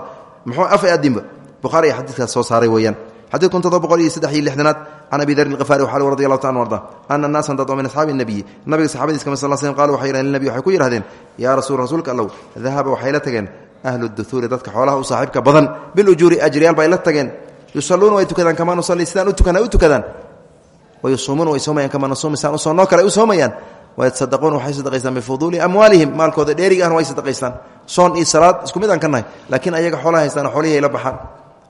A: adinba bukhaari ayaa xadiidkaas soo saaray weeyaan. Xadiid kun todoba boqol iyo saddex iyo lixdanaad can abi darin alkhifaari waxaa radi allahu taala arda ana naasan dad oo min asxaabi nabiyi nabiga saxaabadiis kama sal slm qalu waxay yidhahdeen nabi waxay ku yidhahdeen yaa rasuul rasuulka allow dahaba waxay la tageen ahlu duhuuri dadka xoolaha u saaxiibka badan bilujuuri ajriyaal ba ay la tageen yusaluuna way tukadaan kamaa nusalli sidaan u tukana u wayatasaddaquuna waxay sadaqaystaan bifuduuli amwaalihim maalkooda dheeriga ahna way sadaqaystaan soon iyo salaad isku mid aan ka nahay laakiin ayaga xoolaha haystaan xoolihii ay la baxaan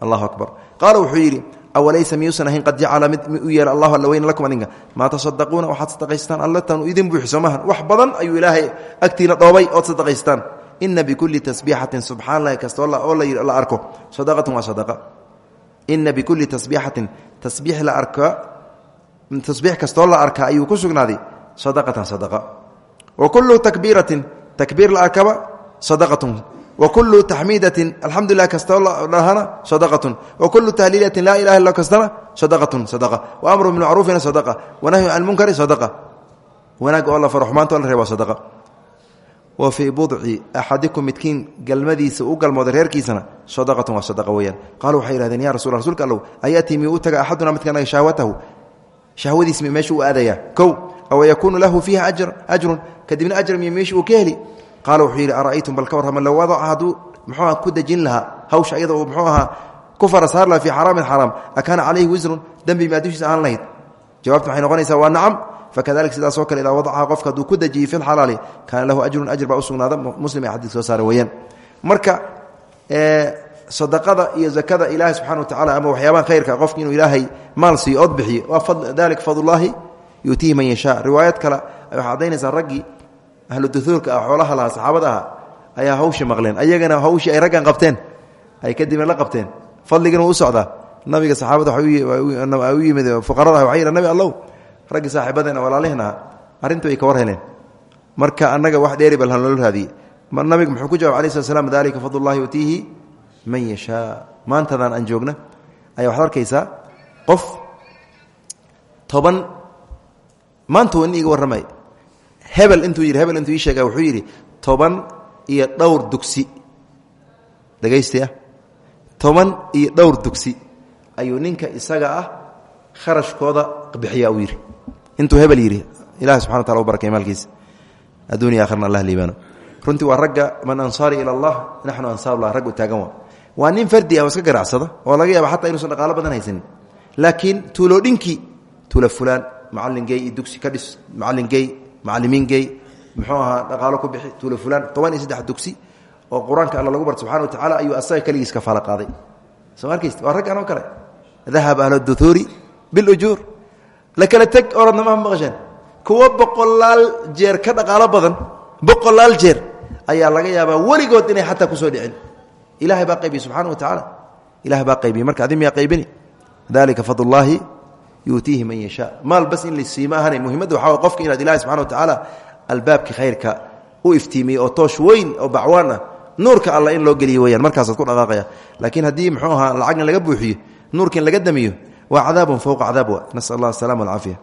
A: allahu akbar qaala wuxuu yidhi awalaysa miyuusan ahayn qad jacala mid u yeela allahu alla weyne lakum adinka maa tasaddaquuna waxaad sadaqaystaan allatan idin buuxiso maahan wax badan ayuu ilaahay agtiina dhoobay ood sadaqaystaan ina bikulli tasbiixatin subxaan lahi kasta oo la arko sadaqatun waa sadaqa ina bikulli tasbiixatin tasbiix la arka tasbiix sadaqatan sadaqa. Wa kullu takbiiratin takbiir la arkaba sadaqatun. Wa kullu taxmiidatin alxamdulilah kastoo lahana sadaqatun. Wa kullu tahliilatin laa ilaha illa kastana sadaqatun sadaqa. Wa amru bilmacruufina sadaqa. Wanahyu can lmunkari sadaqa. Wanaag oo la faro xumaanta oo la reeba sadaqa. Wa fii budci axadikum midkiin galmadiisa u galmooday reerkiisana sadaqatun waa sadaqa weyaan qaalu waxay yihahdeen ya rasul rsulka allow ayatii miyuu u taga axaduna midkanaga shahwatahu? Shahwadiis mi meeshuu u aadayaa kow aw yakuunu lahu fiiha ajrun kadibna ajr miy meeshii uu ka heli qaala wuxuu yidhi ara'aytum bal ka warrama low wadaca hadduu muxuuha ku dejin lahaa hawsha iyada uu muxuu ahaa ku farasaar laha fii xaraamin xaraam akaana calayhi wisrun dembi maa dushiisa ahaan lahayd jawabta waxay noqonaysaa waa nacam fakadalika sidaasoo kale idaa wadacaha qofka hadduu ku dejiyey fi lxalaali kaana lahu ajrun ajr baa u sugnaada muslim ee xadiis soo saara weeyaan marka sadaqada iyo zakada ilaahay subxana wa tacala ama waxyaabaha khayrka qofki inuu ilaahay maal siiyo ood bixiyo waa dalika fadlullaahi yuutiihi man yashaa. Riwaayad kale waxay caddaynaysaa raggii ahlu duhuurka ah xoolaha lahaa saxaabada aha ayaa hawshi maqleen. Ayagana hawshii ay raggan qabteen ay kadibna la qabteen. Fadligana wuu u socdaa. Nabiga saxaabada u yimid fuqarada waxay yidha nabi allow. Raggii saaxiibadeena walaalihin aha arrintu ay ka war heleen. Marka annaga wax dheeri bal hanloo raadiyey. Nabiga muxuu ku jawab alai slat slam dalika fadlullahi yuutiihi man yashaa. Maantadan aan joogna ayaa waxaad arkaysaa qof toban maanta wan iga warramay. Hebel intuu yidhi hebel intuu ii sheega wuxuu yidhi toban iyo dhowr dugsi. Dhegaysti ah toban iyo dhowr dugsi. Ayuu ninka isaga ah kharashkooda bixiya uu yidhi. Intuu hebel yidhi ilahi subxana wa tala u barakay maalkiisa. Adduuniya akhrna allah liibaano. Runtii waa ragga man ansaari ila allah naxnu ansaarullah rag u taagan waa. Nin fardi ah iska ganacsada oo laga yaaba xataa inuusan dhaqaalo badan haysanin. Laakiin tuuloodhinkii tuula fulaan macallin gey iyo dugsi ka dhis macallin gey macallimiin gey muxuu ahaa dhaqaalo ku bixi tuula fulaan toban iyo saddex dugsi oo qur'aanka alla lagu barto subxana wa tacala ayuu asaga keligiis ka faala qaaday. Soo arkayst waa raggan oo kale. Dahab ahlu duhuuri bilujuur la kala teg oradnamaha maqasheen. Kuwo boqolaal jeer ka dhaqaalo badan boqolaal jeer ayaa laga yaabaa weligood inay xataa ku soo dhicin. Ilahay baa qaybiye subxana wa tacaala. Ilahay baa qaybiye marka adi miyaa qaybini dalika fadlullaahi yuutiihi man yashaa maal bas in lasiima ahana muhimadda waxa qofka inaad ilahay subxana wa tacaala albaabkii khayrka u iftiimiyey oo toosh weyn oo bacwaan ah nuurka alla in loo geliyo weyaan markaasaad ku dhaqaaqaya. Laakiin haddii muxuu ahaa lacagna laga buuxiyo nuurkin laga damiyo waa cadaabun fowqa cadaab wa. Nasal allah asalama alcaafiya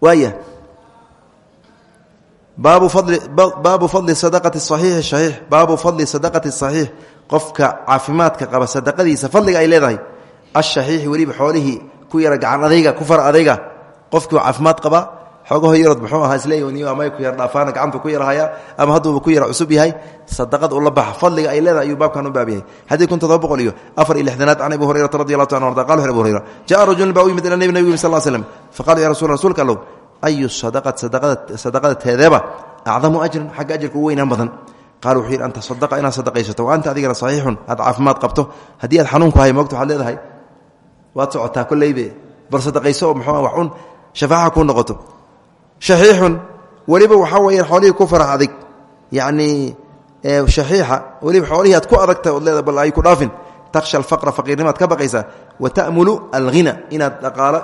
A: waaya baabu fadli sadaqati saxiixi saxiix. Baabu fadli sadaqati saxiix. Qofka caafimaadka qaba sadaqadiisa fadliga ay leedahay ashaxiixi weliba xoolihii ku yara gacan adayga ku far adayga. Qofkii caafimaad qaba xoogaho yarod muxuu ahaa isleeyi amay ku yar dhaafaana gacantu ku yarhaya ama hadduuba ku yara cusub yahay sadaqad ula baxa fadliga ay leedahay ayuu baabkan u baab yahay. Xadiid kun todoba boqol iyo afar iyo lixdanaad can abi hurayrata radi allahu ta an arda qala wuxu abu hurayra ja'a rajulun baa u yimid ila nebi nabig sal slm faqala ya rasul rsulka allow ayu sadaqada teedeeba acdamu ajran xagga ajarka u weynaan badan. Qaal wuxuu yidhi anta sadaqa inaad sadaqaysato wa anta adigana saxiixun aad caafimaad qabto. Haddii aad xanuunku hay moogta waxaad leedahay waad socotaa kolleybe bal sadaqayso oo muxuu wax un noqoto. Shaxiixun weliba waxaa weeyaan xoolihii ku farax adig yacnii shaxiixa weliba xoolihii ku adagta ood leeda bal ku dhaafin. Takhsha alfaqra faqiirnimaad ka baqaysaa wa ta'mulu alghina inaad dhaqaalo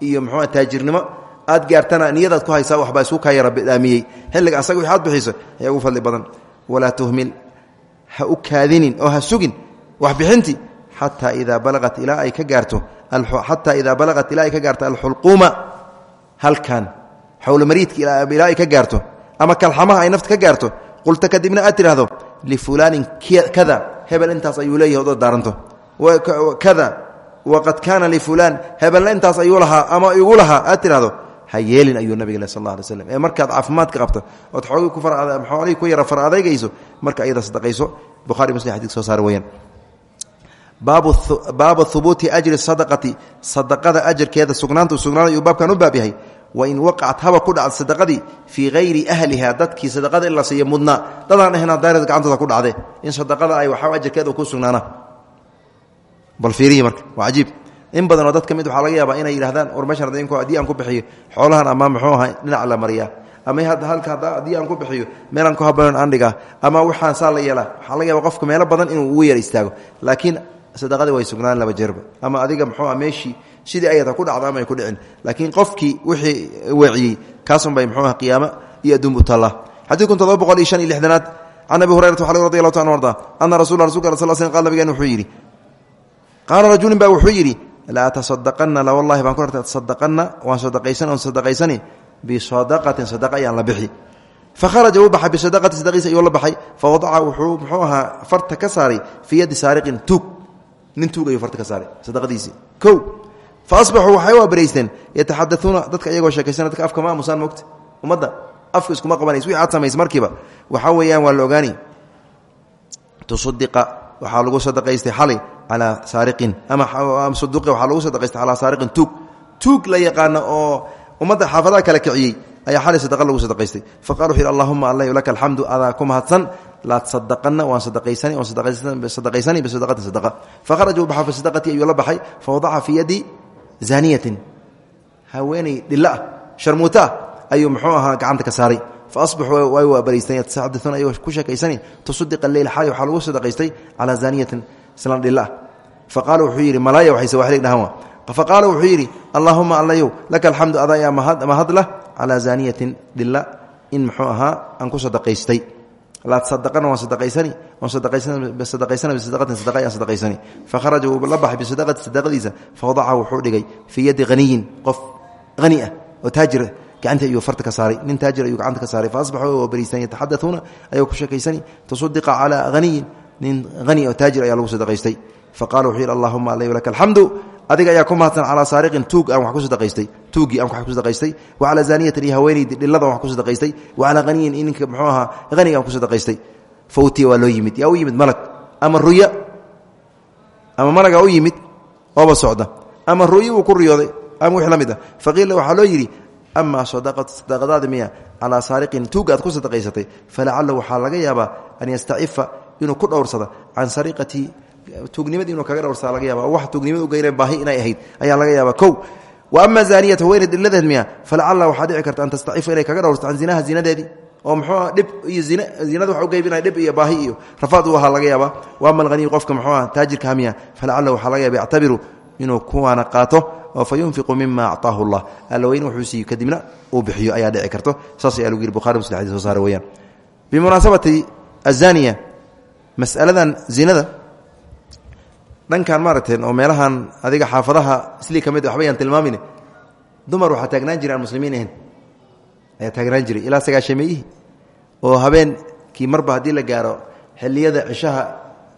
A: iyo muxuu taajirnimo aad gaartana niyadaad ku haysaa waxbaa isku kaa yara daamiyey xilliga asaga wixi bixiso ayaa fadli badan. Walaa tuhmil ha u oo ha sugin waxbixinti xataa idaa balaat ilaa ay ka gaarto xataa idaa balaqat ilaa ay ka gaarto alxulquuma halkan xawlmariidka ilaa ay ka gaarto ama kalxamaha ay nafta ka gaarto qulta kadibna aad tidhaahdo lifulaanin kada hebel intaas ayuu leeyahay odood daaranto. Kada waqad kaana lifulaan hebelna intaas ayuu lahaa ama igu lahaa aad tidhahdo ha yeelin ayuu nabig sal alla alay slam ee markaad caafimaadka qabto ood xoolihii ku yara far marka ayada sadaqayso bukhari muslim xadid soo saar weyaan baabu hubuuti ajri sadaqati sadaqada ajarkeeda sugnaanta sugnaada ayuu baabkan u baab yahay. Wain waqacat haba ku dhacda sadaqadii fii hayri ahliha dadkii sadaqada in la siiyo mudnaa. Dadaan ahna daareed gacantooda ku dhacde. In sadaqada ay waxaa ajarkeeda ku sugnaana. Bal fiirihi marka waa cajiib. In badanoo dad ka mid waxaa laga yaabaa inay yidhahdaan war meeshan haddii aan ku ama muxuu ahay dhinac la mariyaa? Ama halka haddii aan ku bixiyo meelaan ku haboon aan dhigaa? Ama waxaan saa la qofka meelo badan inuu ugu istaago. Laakiin sadaqadii way sugnaan laba jeerba. Ama adiga muxuu ah meeshii sidii ayata ku dhacdo ama ay ku dhicin. Laakiin qofkii wixii weeciyey kaasunbay muxuu ah qiyaamo iyo adduun u taallaa xadiid kun todoba boqol iyo shan iyo lixdanaad can abi hurayrata radi allahu ta an arda ana rasul rasulka al sl sl qal nabigeen wuxuu yidhi qaala rajulin baa wuxuu yidhi la atasadaqana la wallahi baan ku hartay atasadaqana waan sadaqaysan oon sadaqaysani bisadaqatin sadaqa ayaan la bixi. Fakharaja wuu baxay bisadaqati sadaqiisa ayuu la baxay fa wadaca wuxuu muxuu ahaa farta ka saaray fii yaddi saariqin tuug nin tuug ayuu farta ka saaray sadaqadiisii kow fa asbaxuu waxay u abaraysteen yataxadauuna dadka iyagoo sheekaysana dadka afka ma aamusaan mogta ummadda afka iskuma qabanays wixi aad samaysa markiiba. Waxaa weeyaan waa la ogaani. Tusaddiqa waxaa lagu sadaqaystay xalay calaa saariqin. Ama suduqi waxaa lagu sadaqaystay calaa saariqin tuug. Tuug la yaqaano oo ummadda xaafadaha kala kiciyey ayaa xalay sadaqa lagu sadaqaystay. Faqala wuxu yidhi allahuma alla laka alxamdu adaa ku mahadsan laa tasadaqana waan sadaqaysani fakharajuu baxa fi sadaqatii ayuu la baxay fa wadaca fii yadi zaaniyatin haweeney dhilla ah sharmuuta ah ayuu muxuu ahaa gacanta ka saaray fa asbaxuu way waabaraysteen yatasaxadauuna ayagoo ku sheekaysani tusaddiqa leyl xalay waxaa lagu sadaqaystay calaa zaaniyatin islan dhilla ah fa qaala wuxuu yidhi malaaya waxay sawaxlig dhahan wa faqaala wuxuu yidhi allaahuma allayow laka alxamdu adaa yaa mahadlah calaa zaaniyatin dhilla in muxuu ahaa aan ku sadaqaystay laa tasadaqana waan sadaqaysani. Waan sadaqaysana bisadaqatin sadaqa ayaan sadaqaysani. Fakharaja wuu la baxay bisadaqati sadaqadiisa fawadaca wuxuu dhigay fii yaddi haniyin qof hani ah oo taajira gacantii ayuu farta ka saaray. Nin taajir ayuu gacanta ka saaray. Faasbaxuu waa bariistan yataxadauuna ayuu ku sheekaysani tusaddiqa calaa haniyin nin hani oo taajir ayaa sadaqaystay. Faqala wuxuu yidhi allahuma alayu laka alxamdu adiga ayaa ku mahadsan calaa saariqin tuug aan wax ku sadaqaystay tuugii aan wax ku sadaqaystay wa calaa zaaniyatin iyo dhillada wax ku sadaqaystay wa calaa haniyin ninka muxuu ahaa haniga ku sadaqaystay. Fawtiya waa loo yimid. Yaa yimid malag. Ama ruya. Ama malagaa u yimid ooba socda. Ama ruya uu ku riyooday ama wix la mid ah. Loo yidhi amaa sadaqadaada miya calaa saariqin tuuga aad ku sadaqaysatay falacala waxaa laga yaabaa an yastacifa inuu ku dhowrsada can sariqatii tuugnimadi inuu kaga dhowrsaa laga yaaba wax tuugnimada ugeyna baahi inay ahayd ayaa laga yaaba kow wa ama zaaniyat haweeney dhilladeed miya falacala waxaa dhici karta an tastacifa inay kaga dhowrsato can zinaha zinadeedii oo muxuua dhib iyo zin zinada waxa ugeybinaya dhib iyo baahi iyo rafaad u ahaa laga yaaba wa ama alhaniyu qofka muxuuah taajirka hamiya falacala waxaa laga yaaba yactabiru inuu kuwaana qaato oo fa yunfiqu mima acطaahu llah alla weyne wuxuu siiyo kadibna uu bixiyo ayaa dhici karto. Saas ayaa lagu yiri bukhari muslim xadis soo saara weyaan bimunaasabati azaniya masaladan zinada dhankan maaragteen oo meelahan adiga xaafadaha islii ka mid waxba yaan tilmaamin dumar waxaa taagnaan jira muslimiin ahayn. Ayaa taagnaan jiray. Ilaa sagaashameeyihii oo habeenkii marba haddii la gaaro xilliyada cishaha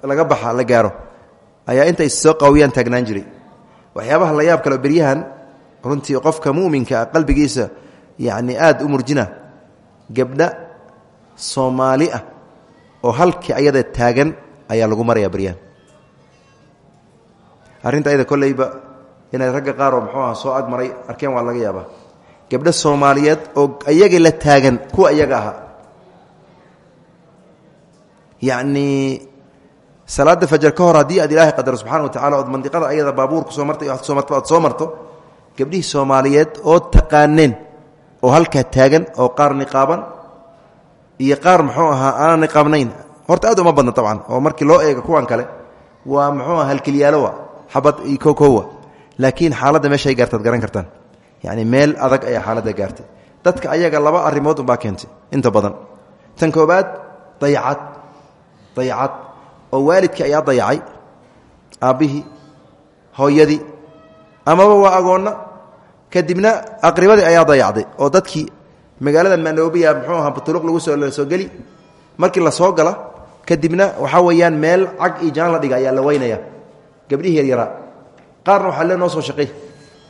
A: laga baxa la gaaro ayaa intay soo qawiyaan taagnaan jiray. Waxyaabaha la yaab kale beryahan runtii qofka muminka ah qalbigiisa yacni aada u gabdha soomaali ah oo halkii ayada taagan ayaa lagu maraya beryahan arrinta ayada kolleyba inay ragga qaaroo muxuu soo ag maray arkeen waa laga yaabaa. Gabdho soomaaliyeed oo ayaga la taagan kuwa iyaga ahaa. Yacnii salaada fajar ka hor haddii aad ilaahay qadaro subxana wa tacala ood mandiqada ayada baabuurku soo martay soo marto aad soo marto gabdhihii soomaaliyeed oo taqaaneen oo halkaa taagan oo qaar niqaaban iyo qaar muxuu ahaa aanan niqaabnayn. Horta aad uma badna tabcan oo markii loo eego kuwan kale waa muxuu aha halkilyaalowa xabad iyo kokowa laakiin xaaladda meeshay gaartaad garan kartaan. Yacni meel adag ayaa xaaladda gaartay. Dadka ayaga laba arrimood unbaa keentay inta badan. Tan koobaad dayacad. Dayacad. Oo waalidkii ayaa dayacay. Aabbihii hooyadii. Amaba waa agoonna. Kadibna aqribadii ayaa dayacday oo dadkii magaaladan manoobiya muxuu aha butuluq lagu soo soo geli. Markii la soo gala kadibna waxaa weeyaan meel cag iyo jaan la dhiga ayaa la weynaya gabdhihii yaryaraa qaarna waxaa le noo soo shaqey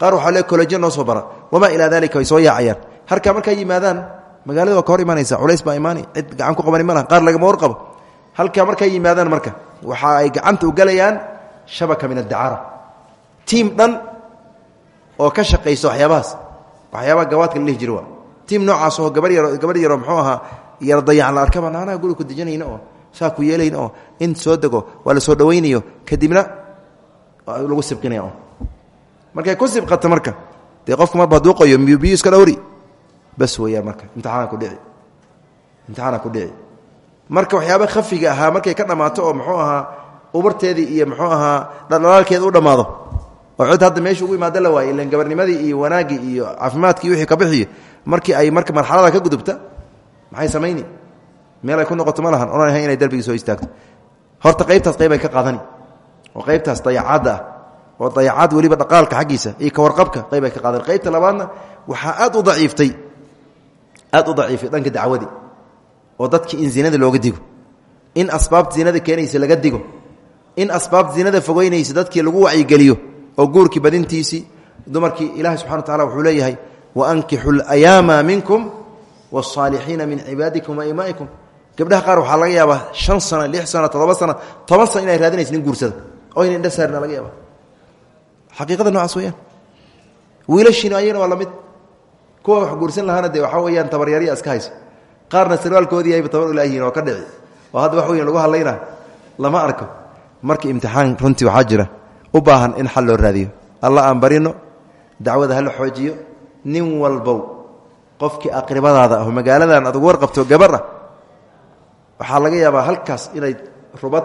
A: qaar waxaa le kollejo noo soo bara. Wamaa ilaa dalika way soo yaacayaan. Harkaa markay yimaadaan magaalada waa ka culays baa imaani. Cid gacan ku qabani ma laha. Qaar lagama warqabo. Halkaa markay yimaadaan marka waxa ay gacanta u galayaan shabaka min addacara tiim dhan oo ka shaqaysa waxyaabahaas. Waxyaabaha gawaadka la dhihi jira waa. Tiim gabar yaro gabar yaro muxuu ahaa yaro dayacan la arkaba. Naanaha guri ku dejanayna oo saa ku oo in soo dego waa soo dhawaynayo. Kadibna lagu sibqinaya markay ku sibqato marka dee marba hadduu qoyo biyo iska dhowri? Bas weeyaan marka imtixaana ku dhici. Imtixaana ku dhici. Marka waxyaaba khafiga ahaa markay ka dhammaato oo muxuu ahaa ubarteedii iyo muxuu ahaa dhaldhalaalkeeda u dhammaado. Oo cod hadda meesha ugu imaado la waaye ilan gabarnimadii iyo wanaaggii iyo caafimaadkii wixii ka bixiyo markii ay marka marxalada ka gudubta maxay samayni meel ay ku noqoto ma lahan. Onan ahayn inay darbigii soo istaagto. Horta qaybtaas qayb ay ka qaadani oo qaybtaas dayacaadda ah oo dayacaad weliba dhaqaalka xaggiisa iyo ka warqabka qayb ay ka qaadani qaybta labaadna waxaa aad u daciiftay aad u daciifay dhanka dacwadii oo dadkii in zinada looga digo in asbaabta zinada keenaysa laga digo in asbaabta zinada fogeynaysa dadkii lagu wacyigeliyo oo guurkii badintiisii dumarkii ilahi subxana wa tacala wuxuu leeyahay waankixu layaama minkum wاsaalixiina min cibaadikum waimaa'ikum gabdhaha qaar waxaa laga yaabaa shan sano lix sano toddoba sano toban sano inay oo yna indha saarna laga yaaba xaqiiqada noocaas weyaan wiilashiina ayana waa la mid kuwa wax guursan lahaana dee waxaa weyaan tabaryarya iska hayso. Qaarna sarwaalkoodii ayba tabar ulaayihiin oo ka dhici. Oo hadda wax weyn lagu hadlayna. Lama arko. Marka imtixaan runtii waxaa jira u baahan in xal loo raadiyo. Alla aan barino dacwada hala xoojiyo nin walbow. Qofkii aqribadaada ah magaaladan aad ugu warqabto gabar ah waxaa laga yaabaa halkaas inay rubad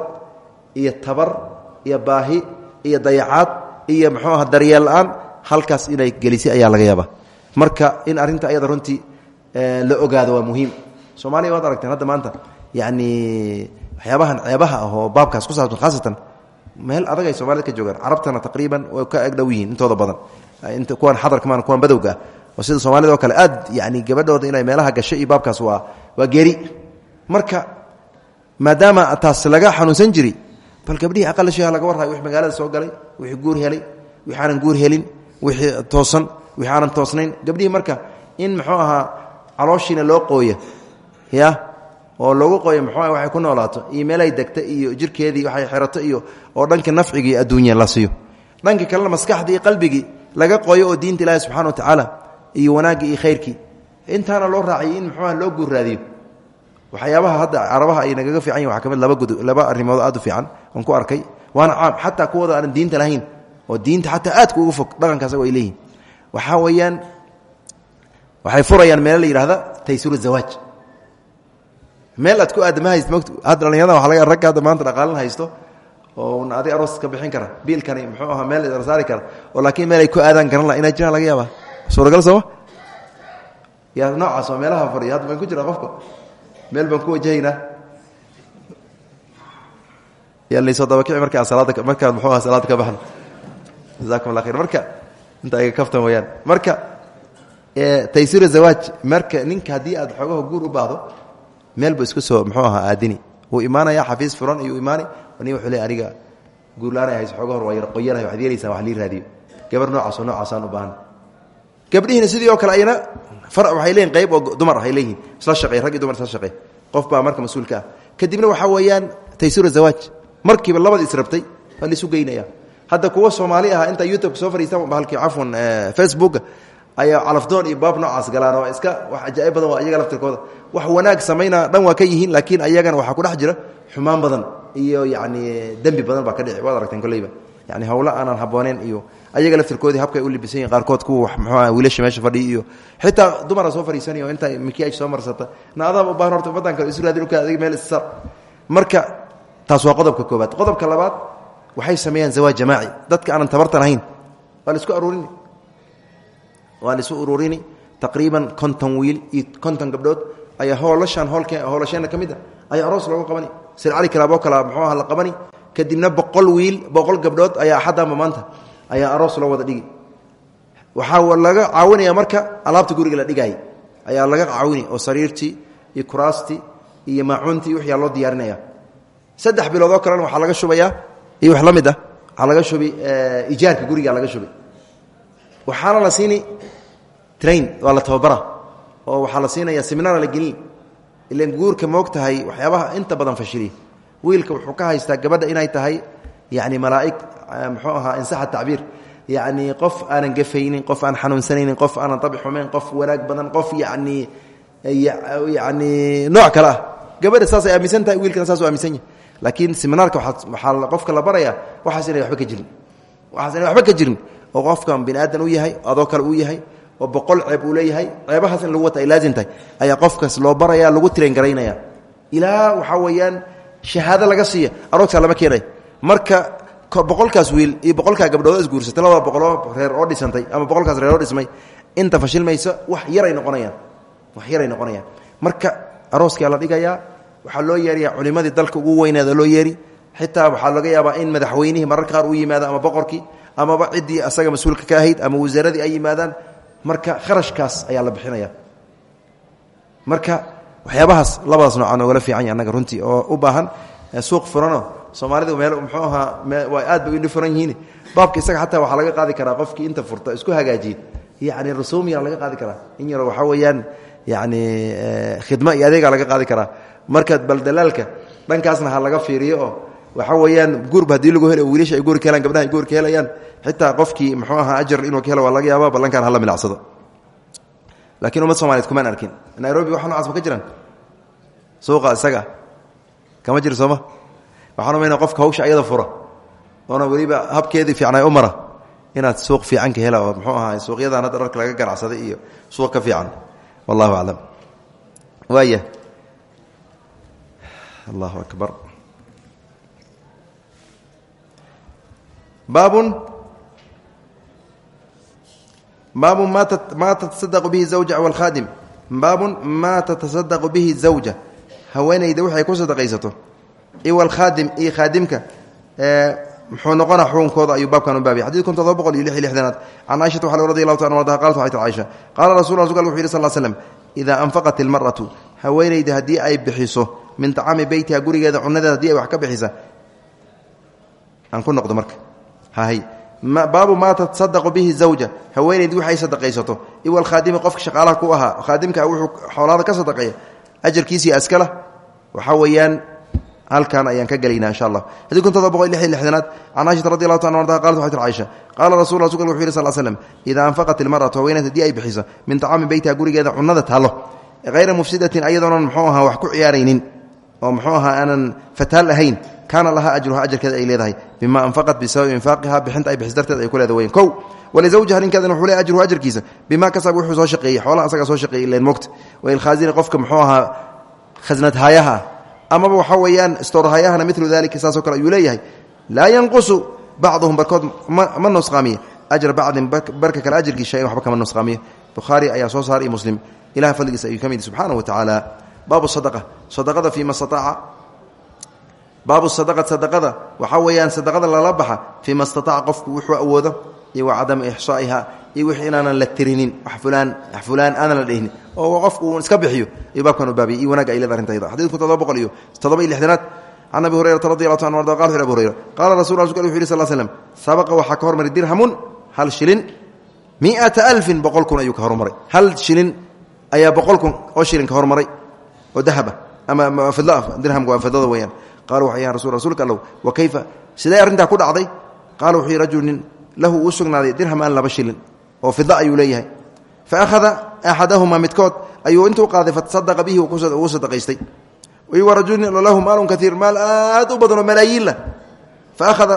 A: iyo tabar iyo baahi iyo dayacaad iyo muxuu aha daryeel la'aan halkaas inay gelisay ayaa laga yaabaa. Marka in arrinta ayada runtii la ogaado waa muhiim. Soomaaliya waad aragteen hadda maanta yacni waxyaabahan ceebaha ah oo baabkaas ku saabsan khaasatan meel adag ay soomaalida ka joogaan carabtana taqriiban way ka yihiin intooda badan. Inta kuwan xadarka maan kuwan badowga ah. Oo sida soomaalida oo kale aad yani gabadhooda inay meelaha gasho iyo baabkaas waa waa geeri. Marka maadaama taas laga xanuunsan jiri bal gabdhihii aqal sheha laga warrayo wix magaalada soo galay wixii guur helay wixi aanan guur helin wixii toosan wixi aanan toosnayn. Gabdhihii marka in muxuu ahaa calooshiina loo qooya ya oo loogu qooyo muxuu waxay ku noolaato iyo meelay degta iyo jirkeedii waxay xerato iyo oo dhanka nafcigii adduunya la siiyo. Dhanka kalena maskaxdii iyo qalbigii laga qooyo oo diinta ilaahi subxana wa tacaala iyo wanaaggii iyo khayrkii. Intaana loo raaciyay in muxuuha loo guurraadiyo waxyaabaha hadda carabaha ay nagaga fiican yihiin waxa ka mid laba gud laba arrimood aad u fiican oon ku arkay. Waana caam xataa kuwooda aanan diinta lahayn oo diinta xataa aadka ugu fog dhaqankaas ay leeyihiin waxaa weeyaan waxay furayaan meelo la yidhahda taysuur zawaaj meel aad ku aadama hayst mt hadda waa laga ragga hadda maanta dhaqaalin haysto oo adi aroos ka bixin kara biilkani muxuu ahaa meel saari kara oo laakiin meel ay ku aadaan garan la inay jiraan laga yaaba suuragal sooma yaa noocaas oo meelaha hadda ban ku jira qofka meel baan ku wajahaynaa. Yaa laysoo dabakici markaa salaada markaan muxuu aha salaada ka baxno jazakum allah khayr. Marka inta iga kaftan weyaan marka taysiir zawaaj marka ninka haddii aad xoogaha guur u baahdo meel bu isku soo muxuu ahaa aadini. Wuu imaanaya xafiis furan iyuu imaani nin wuxuu le aniga guurlaana hayso xooga hor waa yar qoyanahay waxad yeelaysaa wax lii raadiyo gabar noocaasoo noocaasaan u baahan gabdhihiina sidii oo kale ayna far waxay leeyihiin qayb oo dumar ay leeyihiin isla shaqey rag iyo dumar isla shaqey qof baa marka mas'uulka ah. Kadibna waxaa weeyaan taysiir zawaaj markiiba labada israbtay waa laisu geynaya. Hadda kuwa soomaali ah inta youtube soo fadhiistaan bahalkii cafwan facebooka ayaa calafdoon iyo baab noocaas galaan oo iska wax ajaaib badan waa iyaga laftirkooda. Wax wanaag samaynaa dhan waa ka yihiin laakiin ayagana waxaa ku dhex jira xumaan badan iyo yani dembi badan baa ka dhici. Waad aragteen koleyba. Yani hawlo aanan habooneen iyo ayaga laftirkoodii habkay u libisan yihiin qaarkood kuwa mxuah wiilasha meesha fadhiya iyo xitaa dumara soo fadhiisanay oo inta mikiaj soo marsata. Na u baahan horta ummaddan kale isu raadin uka adig meel issar marka taas waa qodobka koobaad qodobka labaad waxay sameeyaan zawaaj jamaaci. Dadka aanan tabartan ahayn waa la isku aruurini waa la isu uruurini taqriiban konton wiil iyo konton gabdhood ayaa hoolashaan hoolke hoolasheenna ka mid a ayaa aroos loogu qabani. Sir cali kalaaboo kala muxuu aha la qabani. Kadibna boqol wiil boqol gabdhood ayaa axaddaanba maanta ayaa aroos loo wada dhigi. Waxaa laga caawinaya marka alaabta guriga la dhigayay ayaa laga caawini oo sariirtii iyo kuraastii iyo maacuuntii wixyaa loo diyaarinaya. Saddex bilood oo kalena waxaa laga shubayaa iyo wax la mid ah waxaa laga shubi ijaarka guriga laga shubi. Waxaana la siini train waa la tababara oo waxaa la siinaya seminaar la gelin. Ilan guurka moog tahay waxyaabaha inta badan fashiliya wiilka wuxuu ka haystaa gabadha inay tahay yani malaa'ig muxuu ahaa insaxa tacbiir. Yacni qof aanan gafaynin qof aan xanuunsanaynin qof aanan tabi xumayn qof wanaag badan qof yani yani nooc kale ah. Gabadha saasay aaminsan tahay wiilkana saas u aaminsan yahay. Laakiin seminaarka waxaa qofka la baraya waxaas inay waba ka jirin. Waxaas inay waxba ka jirin. Oo qofkan bini aadan u yahay adoo kale uu yahay oo boqol ceeb uu leeyahay ceebahaas in lagu wata ay laazim tahay. Ayaa qofkaas loo baraya lagu tiran garaynaya. Ilaa waxaa weeyaan shahaado laga siiya. Aroogsaa lama keenay marka boqolkaas wiil iyo boqolkaa gabdhood isguursatay labada boqoloo reer oo dhisantay ama boqolkaas reer oo dhismay inta fashilmaysa wax yaray noqonayaan. Wax yaray noqonayaan. Marka arooskaa la dhigayaa waxaa loo yeeriyaa culimadii dalka ugu weyneeda loo yeeri. Xitaa waxaa laga yaabaa in madaxweynihii mararka qaar u yimaado ama boqorkii amaba ciddii asaga mas'uulka ka ahayd ama wasaaradii ay yimaadaan. Marka kharashkaas ayaa la bixinaya. Marka waxyaabahaas labadaas nooca noogala fiican ya annaga runtii oo u baahan suuq furano soomaalidu meel muxuu ahaa aad bay udhi furan yihiin. Baabka isaga xataa waxaa laga qaadi karaa qofkii inta furta isku hagaajiye yani rusuumiya laga qaadi karaa. In yaro waxaa weeyaan yani khidmo iyo adeegaa laga qaadi karaa. Marka bal dalaalka dhankaasna ha laga fiiriyo oo waxaa weeyaan guurba haddii lagu hel wiilasha ay guuri ka helaan gabdhaha ay guuri ka helayaan xitaa qofkii muxuu ahaa ajar inuu ka helo waa laga yaaba ballankaan hala milacsado. Lakiin ummad somaliyed kumaan arkin. Nairobi waxa nocaas ma ka jiraan? Suuqa isaga. Kama jiro sooma waxaan umayna qofka hawsha ayada fura oona weliba habkeedii fiicnay u mara inaad suuq fiican ka hela oo muxuu ahaa suuqyadan hadda dharka laga ganacsaday iyo suuq ka fiican. Wallahu aclam. Waaya allahu akbar. Baabun. Baabun ma tatasadaqu bihi zawja aw alkhaadim baabun maa tatasadaqu bihi zawja. Haweenayda waxay ku iwa alkhaadim iyo khaadimka muxuu noqona xukunkooda ayuu baabkan u baabiyay xadid kun todoba boqol iyo waxaa radi allahu taala ardaha qalat waxay tir caaisha qaala rasul rasulka wuxu yidhi anfaqat ilmar'atu haweenayda haddii ay bixiso min tacaami beytiha gurigeeda cunadeeda haddii ay wax ka bixisa. Aan ku noqdo marka. Hahay baabu maa tasadaqu bihi zawja haweenaydii waxay sadaqaysato. Iwa alkhaadimi qofka shaqaalaha ku ahaa khaadimka wuxuu xoolaada ka sadaqeeya ajarkiisii askala. Waxaa weeyaan halkan ayaan ka gelaynaa insha allah xadii kun todoba boqol lix iyo lixdanaad can caaishata radi allahu taala ardaha qalat waxay tir caaisha qaala rasul rasulka wuxu yidhi sal slm idaa anfaqat ilmar'atu haweenayd haddii ay bixiso min tacaami beytiha gurigeeda cunada taalo. Hayra mufsidatin ayadoonan muxuu ahaa wax ku ciyaaraynin oo muxuu ahaa aanan fataal ahayn kaana lahaa ajruha ajarkeeda ay leedahay. Bima anfaqat bisababi infaaqiha bixinta ay bixis darteed ay ku leeda weyn. Kow walizawjiha ninkeedana wuxuu le ajruhu ajarkiisa. Bima kasab wuxuu soo shaqeeyey xoolaha asagaa soo shaqeeyey ileen mogta wailkhaasini qofka muxuu ahaa khasnadhaayaha amaba waxaa weeyaan stoorhayahana milu dalika saasoo kale ayuu leeyahay. Laa yanqusu bacduhum barkood ma nusqaamiya ajra bacdin barka kale ajarkii shayan waxba kama nusqaamiya bukhaari ayaa soo saaray muslim. Ilaha fadligiisa ayuu ka mid subxaana wa tacaala baabu sadaqa. Sadaqada fii ma stataaca baabu sadaqat sadaqada. Waxaa weeyaan sadaqada lala baxa fii ma stataaca qofku wuxuu awoodo iyo wa iyo wixii inaanan la tirinin. Wax fulaan aanan la dhehnin oo qofku uu iska bixiyo. Ayuu baabkan u baabiyay iyo wanaagga ay leeda arrintayda xadiidku toddoba boqol iyo toddoba iyo lixdanaad. Can abi hurayrata radi allahu ta an arda qala wuxu abu hurayra qaala rasul rasulka wuxu yidhi sal slm sabaqa waxaa ka hormaray dirhamun hal shilin miata alfin boqol kun ayuu ka hormaray. Hal shilin ayaa boqol kun oo shilin ka hormaray. Oo dahaba ama fidla dirhamka waa fidlada weeyaan. Qala waxay yahan rasul rasuulka allow wa kayfa? Sidee arrintaa ku dhacday? Qaala wuxuu yihi rajul nin lahu uu sugnaaday dirham aan laba shilin oo fidla ayuu leeyahay. Fa akhada axadahumaa midkood ayuu intuu qaaday fatasadaqa bihi ugu sadaqaystay. Wa rajulin lahu maalun kaiir maal aad u badan oo malaayiin lah. Fa akhada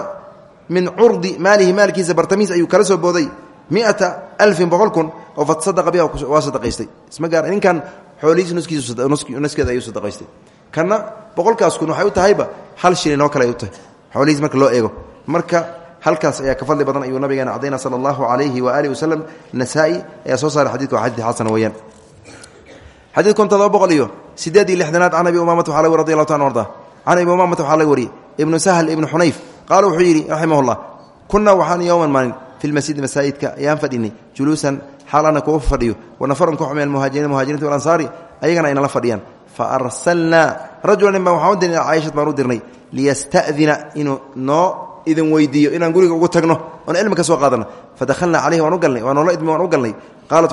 A: min curdi maalihi maalkiisa bartamiis ayuu kala soo booday miata alfin oo fatasadaqa biha waa sadaqaystay. Isma gaara ninkan xoolihiis nuskeeda ayuu sadaqaystay. Kana boqolkaas kun waxay u tahayba hal shilin oo kale u tahay. Xoolihiis marka loo eego marka halkaas ayaa ka fadli badan ayuu nabigeena cadayna sala allahu calayhi waaalih wasalam nasaa-i ayaa soo saaray xadidka waa xadid xasan weeyaan. Xadiid kun todoba boqol iyo sideed iyo lixdanaad can abi umamata waxaa laga radi allahu ta arda can abi umamata waxaa laga wariyey ibnu sahl ibnu xunayf qaala wuxuu yidhi raximah llah kunaa waxaan yowman maalin fi lmasjidi masaajidka ayaan fadhinay juluusan xaal ana kuwa fadhiyo wanafarun koox min almuhaajiriin muhajiriinta walansaari ayagana aynala fadhiyaan. Fa arsalnaa rajulan nin baan waxaan u dirnay caaishat baan u dirnay liyasta'dina inuu noo idin weydiiyo inaan guriga ugu tagno oon cilmi soo qaadano fadahalnaa caleyhi waan u galnay waa noola idmi waan u galnay. Qaalat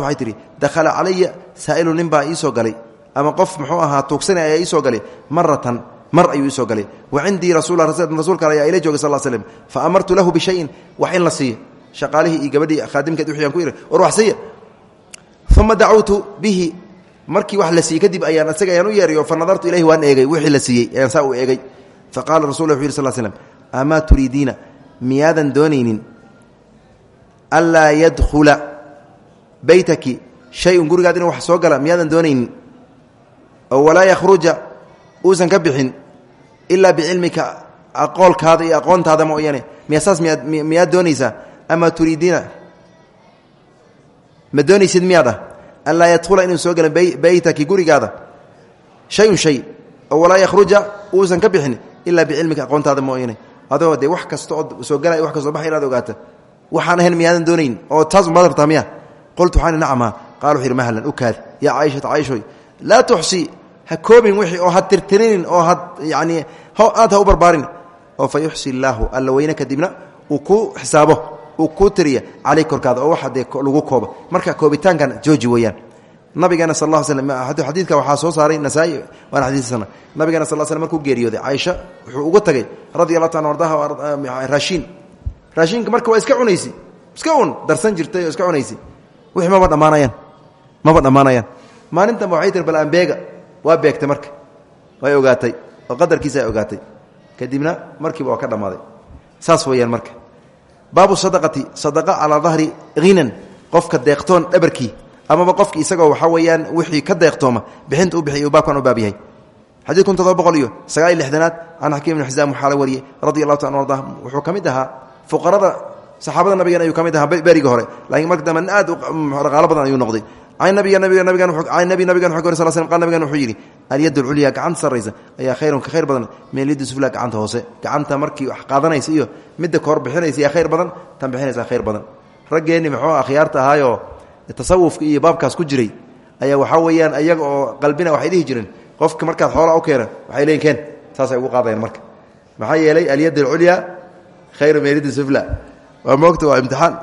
A: dakhala calaya saa'ilu nin baa galay. Ama qof muxuu ahaa tuugsana ayaa iisoo galay. Maratan mar ayuu iisoo galay. Wa cindii rasuulka ayaa ila joogay sal slm fa amartu lahu bishayin wax in la siiyo shaqaalihii iyo gabadhii khaadimkeed ku ihi war wax siiya uma dacawtu bihi markii wax la kadib ayaan isaga ayaan u yeerayo fa nadartu ilayhi waan eegay wixii la ayaan saa u eegay. Fa qaala rasul wuxu yiri sl slm amaa turiidiina miyaadan doonaynin? Anlaa yadkhula beytaki shay-un gurigaad inuu wax soo gala miyaadan doonaynin? Oo walaa yakhruja? Uusan ka bixin? Ilaa bicilmika aqoolkaada iyo aqoontaada mooyane miyaa saas miyaad miyaad doonaysaa? Amaa turiidiina ma doonaysid miyaad ah? Anlaa yadkhula inuu soo gala beytaki gurigaada. Shayun shay. Oo walaa yakhruja? Uusan ka bixin? Ilaa bicilmika aqoontaada mooyane adoo dee wax kasta oo soo galay wax kastoo baxay inaad ogaata. Waxaan ahayn miyaadan doonayn. Oo taas umaad rabtaa miya qultu waxaan nacma qaal wuxu yidhi mahlan u kaadi yaa caaishata caaishoy laa tuxsii ha koobin wixii oo ha tirtirinin oo ha yacni aad ha u barbaarin. Oo fa yuxsi illaahu alla weyne kadibna uu ku xisaabo uu kuu tiriya caleyk korkaada oo waxa dee lagu kooba. Marka koobitaankan jooji weeyaan nabigeena sal slm xadiidka waxaa soo saaray nasaa-i waana xadiisana nabigeena sal sl markuu geeriyooday caaisha wuxuu ugu tagay radi allahu ta ardaha raashiin raashiinka marka waa iska cunaysi. Iska un darsan jirtay oo iska cunaysi. Wixii maba dhammaanayaan. Maba dhammaanayaan. Maalintanba waxay tiri bal aan beega waa beegtay marka. Way ogaatay oo qadarkiisa ay ogaatay. Kadibna markiiba waa ka dhammaaday. Saas weeyaan marka. Baabu sadaqati sadaqa calaa dahri hinan qofka deeqtoon dhabarkii amaba qofki isagoo waxaa weeyaan wixii ka deeqtooma bixinta u bixiy baabkan u baab yahay. Kun todoba boqol iyo sagaal lixdanaad can xakiim ibn xisaam waxaa la wariyey? Radi allahu ta an arda wuxuu ka mid fuqarada saxaabada nabigan ayuu ka mid ahaa hore. Laakiin marka dambe aad dhaqaalo badan ayuu noqday. Can nabi nabigan ka sal slam qal nabigan wuxuu yidhi alyad alculya gacanta sarraysa ayaa khayrun ka khayr badan min alyaddi sufla gacanta hoose. Gacanta markii wax qaadanaysa iyo midda kahor bixinaysa yaa khayr badan tan bixinaysa khayr badan. Raggeenni muxuu akhyaarta ahaayoo tasawufka iyo baabkaas ku jiray ayaa waxaa weeyaan ayaga oo qalbina waxay dhihi jireen qofka markaad xoolaa u keena waxay leeyiin keen saasay ugu qaadayaan marka. Maxaa yeelay alyad alculya khayru min alyaddi sufla. Waa moogta waa imtixaan.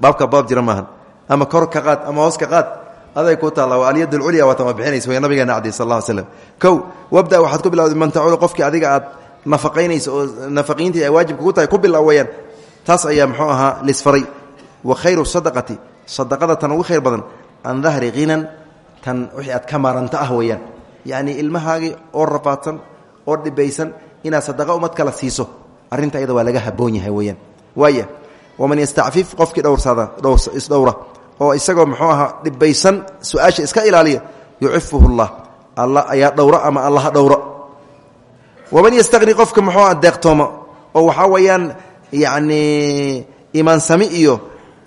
A: Baabka baab jira maahan. Ama kor ka qaad ama hoos ka qaad aday ku taalla waa alyad alculya waa tama bixinaysa way nabigeena cadi sal alla slam kow wabda waxaad ku bilawday man tacuulu qofkii adiga aad nafaqaynaysa oo nafaqiintii ay waajibka ku tahay ku bilow weyaan taas ayaa muxuu ahaa lisfaray. Wa khayru sadaqati sadaqada tan ugu khayr badan can dahri hinan tan wixii aad ka maaranta ah weeyaan. Yacnii ilmahaagii oo rafaadsan oo dhibaysan inaad sadaqa umad kala siiso arrinta ayada waa laga haboon yahay weeyaan. Waaya waman yastacfif qofkii dhowrsada isdhowra oo isagoo muxuu ahaa dhibaysan su'aasha iska ilaaliya yucifuhu llah alla ayaa dhowra ama allaha dhowro. Waman yastaqni qofka muxuu aha deeqtooma oo waxaa weeyaan yacnii imaansami iyo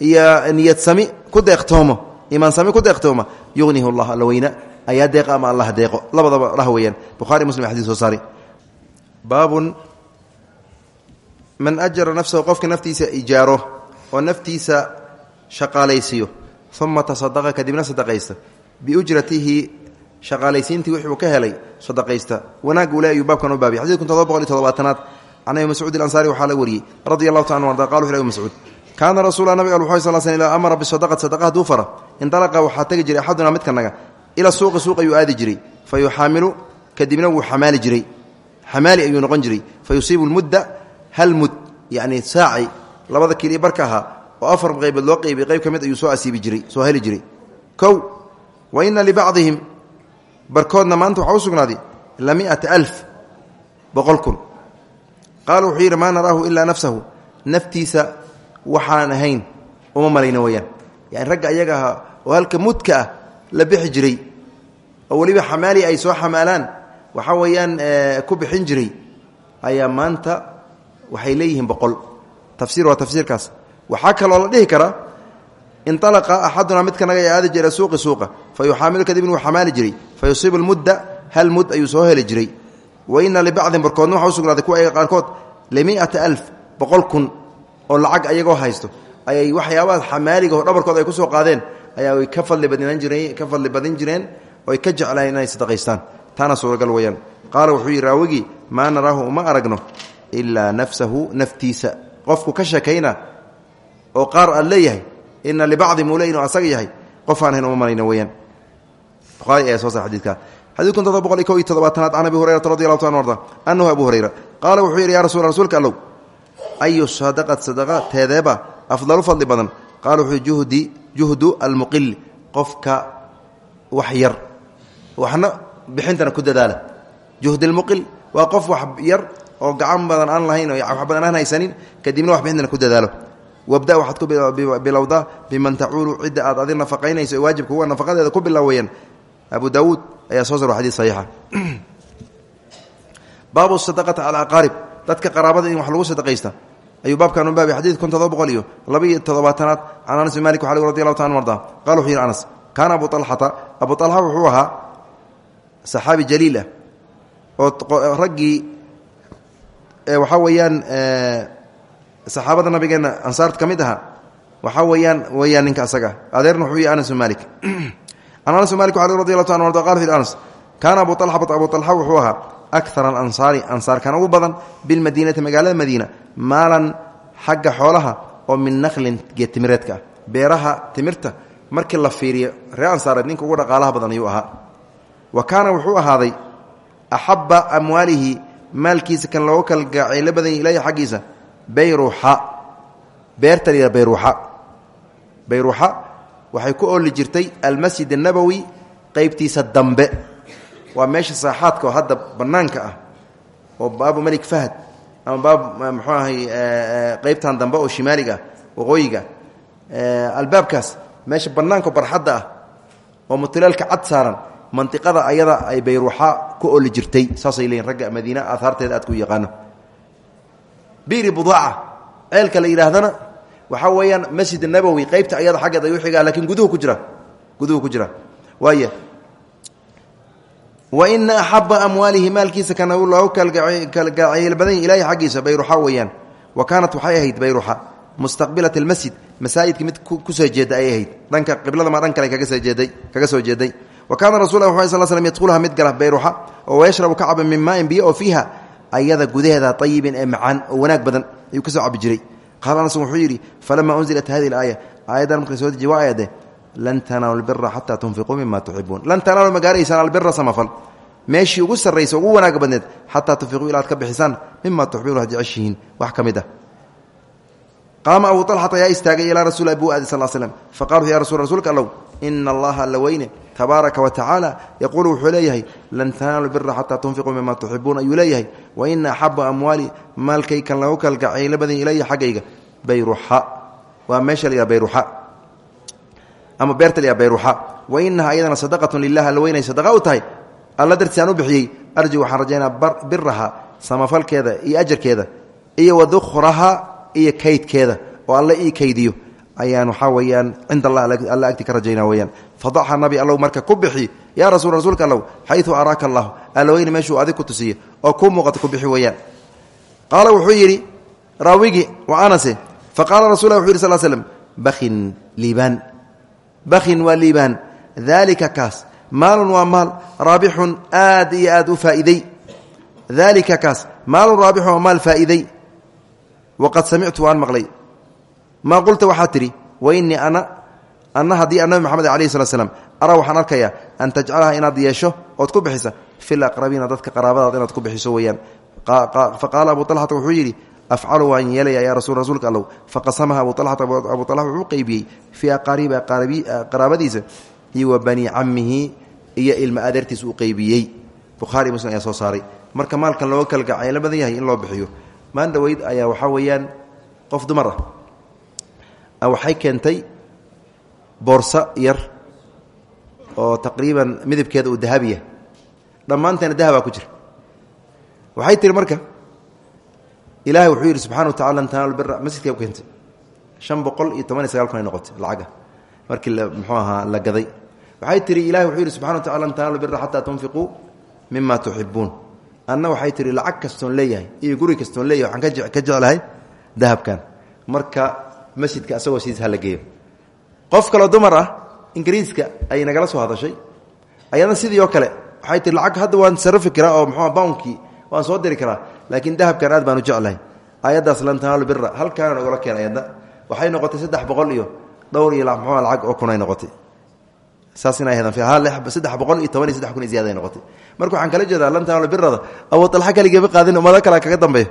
A: iyo niyad sami ku deeqtoomo. Imaan sami ku deeqtooma yugnihu llah alla weyna. Ayaa deeqa ama allah deeqo. Labadaba dhah weeyaan. Bukhari muslim xadis soo saari. Baabun man ajara nafsahu qofka naftiisa ijaaro oo naftiisa shaqaalaysiiyo uma tasadaqa kadibna sadaqaysta. Biujratihi shaqaalaysiintii wixuu ka helay sadaqaysta. Wanaag ule ayuu baabkan u baabiy xadid kun todoba boqol iyo todobaatanaad can abi mascuud ilansari waxaa la wariyey radi allahu ta anu arda qala wuxu abi mascuud kaana rasuula nabiga wuxu sal sl idaa amara bisadaqati sadaqa hadduu fara indalaqa waxaa tegi jiray axadunaa midkanaga ila suuqi suuq ayuu aadi jiray fa yuxaamilu kadibna wuu xamaali jiray xamaali ayuu noqon jiray fa yusiibu lmudda hal mud yacni saaci labada kiili barka ahaa oo afar qaybood loo qeybay qayb ka mid ayuu soo asiibi jiray soo heli jiray kow wa ina libacdihim barkoodna wuxuu waxaan ahayn uma malayna weyaan. Yani ragga ayaga ahaa oo halka mudka ah la bixi jiray oo weliba xamaali ay soo xamaalaan waxaa weeyaan ku bixin jiray ayaa maanta waxay leeyihiin boqol. Tafsiir waa tafsiirkaas. Waxaa kaloo la dhihi karaa inalaqa axadunaa midka naga aadi jira suuqi suuqa fa yuxaamilu kadibna wuu xamaali jiray fa yusiibu lmudda hal mud ayuu soo heli jiray. Wa ina libacdin barkoodna waxa u sugnaaday kuwa ayaga qaarkood limiata alf boqol kun oo lacag ayagoo haysto ayay waxyaabaha xamaaliga oo dhabarkood ay ku soo qaadeen ayaa ay ka fadli badnaan jireen ka fadli badin jireen oo ay ka jeclaayeen inay sadaqaystaan. Taana suuragal weeyaan. Qaala wuxuu yidhi raawigii maa naraahu uma aragno ilaa nafsahu naftiisa. Qofku ka sheekayna oo qaar aad leeyahay ina libacdi muule inuu yahay. Qof aan hayn uma malayna weyaan kun todoba boqol iyo ko iyo todobaatanaad can abi hurayrata radi allahu ta an arda abu hurayra. Qaala wuxuu yidhi ya rasuulka allow ayu sadaqat sadaqa teedeeba afdalu fadli badan qaala wuxuu juhdi juhdu almuqil qofka wax yar waxna bixintana ku dadaala juhd almuqil waa qof wax yar oo gacan badan aan lahayn oo wax badan aan haysanin kadibna wax bixintana ku dadaalo wabda waxaad ku bilowdaa biman tacuulu cidda aad adi nafaqaynayso ee waajibka uga nafaqadeeda ku bilowayaan abu daawuud ayaa soo saro xadiis saxiixa baabu sadaqati cala aqaarib dadka qaraabada in wax lagu sadaqaysta ayuu baabkan u baabay xadiid kun todoba boqol iyo laba iyo toddobaatanaad can anas bin malik waxali radi allahu ta an arda qala wuxuu yidhi anas kaana abu alxata abu alxa wuxuu ahaa saxaabi jaliil ah oo raggii waxaa weeyaan saxaabada nabigeena ansaarta ka ninka asaga adeerna wuxuu anas bin malik *clears throat* anas bin malik ali radi allahu ta an arda qala fi anas kaana abu alxa wuxuu ahaa akar alansaari ansaarkan ugu badan bilmadiinati magaalada madiina maalan xagga xoolaha oo min naqlin geedtimireedka ah beeraha timirta markii la fiiriyo ree ansaareed ninka ugu dhaqaalaha badan ayuu ahaa. Wa kaana wuxuu ahaaday axabba amwaalihi maalkiisa kan loogu kalgacaylo badanya ilaya xaggiisa bayruuxa. Beerta la bayruuxa. Bayruuxa waxay ku ooli jirtay almasjid annabowi qeybtiisa dambe. Waa meesha saaxaadka oo hadda banaanka ah oo baabu malik fahad ama baab mxuu ahay qeybtan dambe oo shimaaliga waqooyiga albaabkaas meesha banaanka barxadda ah oo mutulaalka cad saaran mantiqada ayada ay bayruuxa ku oli jirtay saasay leeyiin ragga madiina aahaarteeda aad ku yaqaano. Biri budaaca ceelka la yidhaahdana waxaa weeyaan masjid nabowi qeybta ayada xaggeed ayuu xigaa lakiin guduhu ku jira guduhu ku jira. Waaya waina axaba amwaalihi maalkiisa kana loogu kalgacayl badan ilahi xaggiisa bayruxa weeyaan. Wa kaanat waxay ahayd bayruxa mustaqbilat almasjid masaajidka mid ku soo jeeda ay ahayd. Dhanka qibladama dhan kale kaga soo jeeday wa kaana rasul a sal slm yadkhuluha mid gala bayruxa oo wayashrabu ka caba min maain biyo oo fiiha ayada gudaheeda ayibin ee macaan oo wanaag badan ayuu ka soo cabi jiray. Qaala anas wuxuu yidhi falama unzilat hadihi lan tanaalu lbira xataa tunfiquu mima tuxibuun lan tanaalu ma gaaraysaan albira samafal meeshii ugu sarraysa ugu wanaaga badneed xataa tunfiquu ilaad ka bixisaan mima tuxibuun had jeceshihiin wax ka mid ah qaama abu alxata yaa istaagay ilaa rasul abu aadi sal slm ya rasul rasuulka allow ina allaha alla weyne tabaaraka wa tacaala yaquulu wuxuu leeyahay lan tanaalu bira xataa tunfiquu mima tuxibuun ayuu leeyahay wa ina axaba amwaali maalkay kan lagu kalgacayla badan ilaya xaggayga bayruxa ama beerta bayruxa wa inaha ayadana sadaqatun lilah alla sadaqa u alla dartiisaan u bixiyey arji waxaan rajaynaa biraha samafalkeeda iyo ajarkeeda iyo wadukhraha iyo kaydkeeda oo alla ii kaydiyo. Ayaan waxaa weyaan allah alla agti ka rajayna weyaan nabi allow marka ku bixi yaa rasul rasuulka allow xayu araaka allahu alla weyne meeshuu adig oo kuu muuqata ku bixi weyaan qaala wuxuu yidhi raawigi wa anase faqaala rasul wuxu yidhi sal slm bakin bakin waa liibaan. Daalika kaas maalun waa maal raabixun aad iyo aad u faa'iday daalika kaas maalun raabixun waa maal faa'iday waqad samictu waan maqlay. Maa qulta waxaa tidhi wainii ana ana haddii a nabi maxamed alayh slat slam araa waxaan arkayaa an tajcalaha inaad yeesho ood ku bixisa fil aqrabiina dadka qaraabadaada inaad ku bixiso weeyaan. Faqaala abu alxata wuxuu yidhi afcalu waan yeelaya yaa rasuulka allow faqasamaha abu alxata abu alxa wuxuu qeybiyey fii aqaariba qaraabadiisa iyo wa bani camihi iyo ilma adeertiisa uu qeybiyey bukhaari muslim ayaa soo saaray marka maalkan looga kalgacaylo badan yahay in loo bixiyo maan dhaweyd ayaa waxaa weeyaan qof dumar ah waxay keentay boorso yar oo taqriiban midabkeeda uu dahabiya dhammaanteena ku jira waxay tihi marka ilaahay wuxuu yidhi subxana wa tacala lan tanaalu bira masjidkay u keentay shan boqol iyo toban iyo sagaal kun ay noqotay lacaga. Markii muxuu ahaa la gaday. Waxay tihi ilahay wuxuu yidhi subxana wa tacala lan tanaalu bira xataa tunfiquu mima anna waxay tihi lacag kastoon leeyahay iyo guri kastoon leeyahay waxaan ka jeclahay dahabkan. Marka masjidka asagoo sidiis hala geeyo. Qof kaloo dumar ah ingiriiska ayay nagala soo hadashay. Ayadna sidii oo kale waxay tihi lacag hadda waan sarafi karaa oo muxua bawnkii waan soo diri karaa laakiin dahabkan aad baan u jeclahay. Ayaddaas lan tanaalu bira halkaana nagula keen ayadna waxay noqotay saddex boqol iyo dhowr iyo mxua lacag oo kunay noqotay. Saddex boqol iyo toban iyo saddex kun iyo ziyaday noqotay. Marka waxaan kala jeedaa lan tanaalu birada abu dalxa kaligeeba qaadin ummado kale kaga dambeeya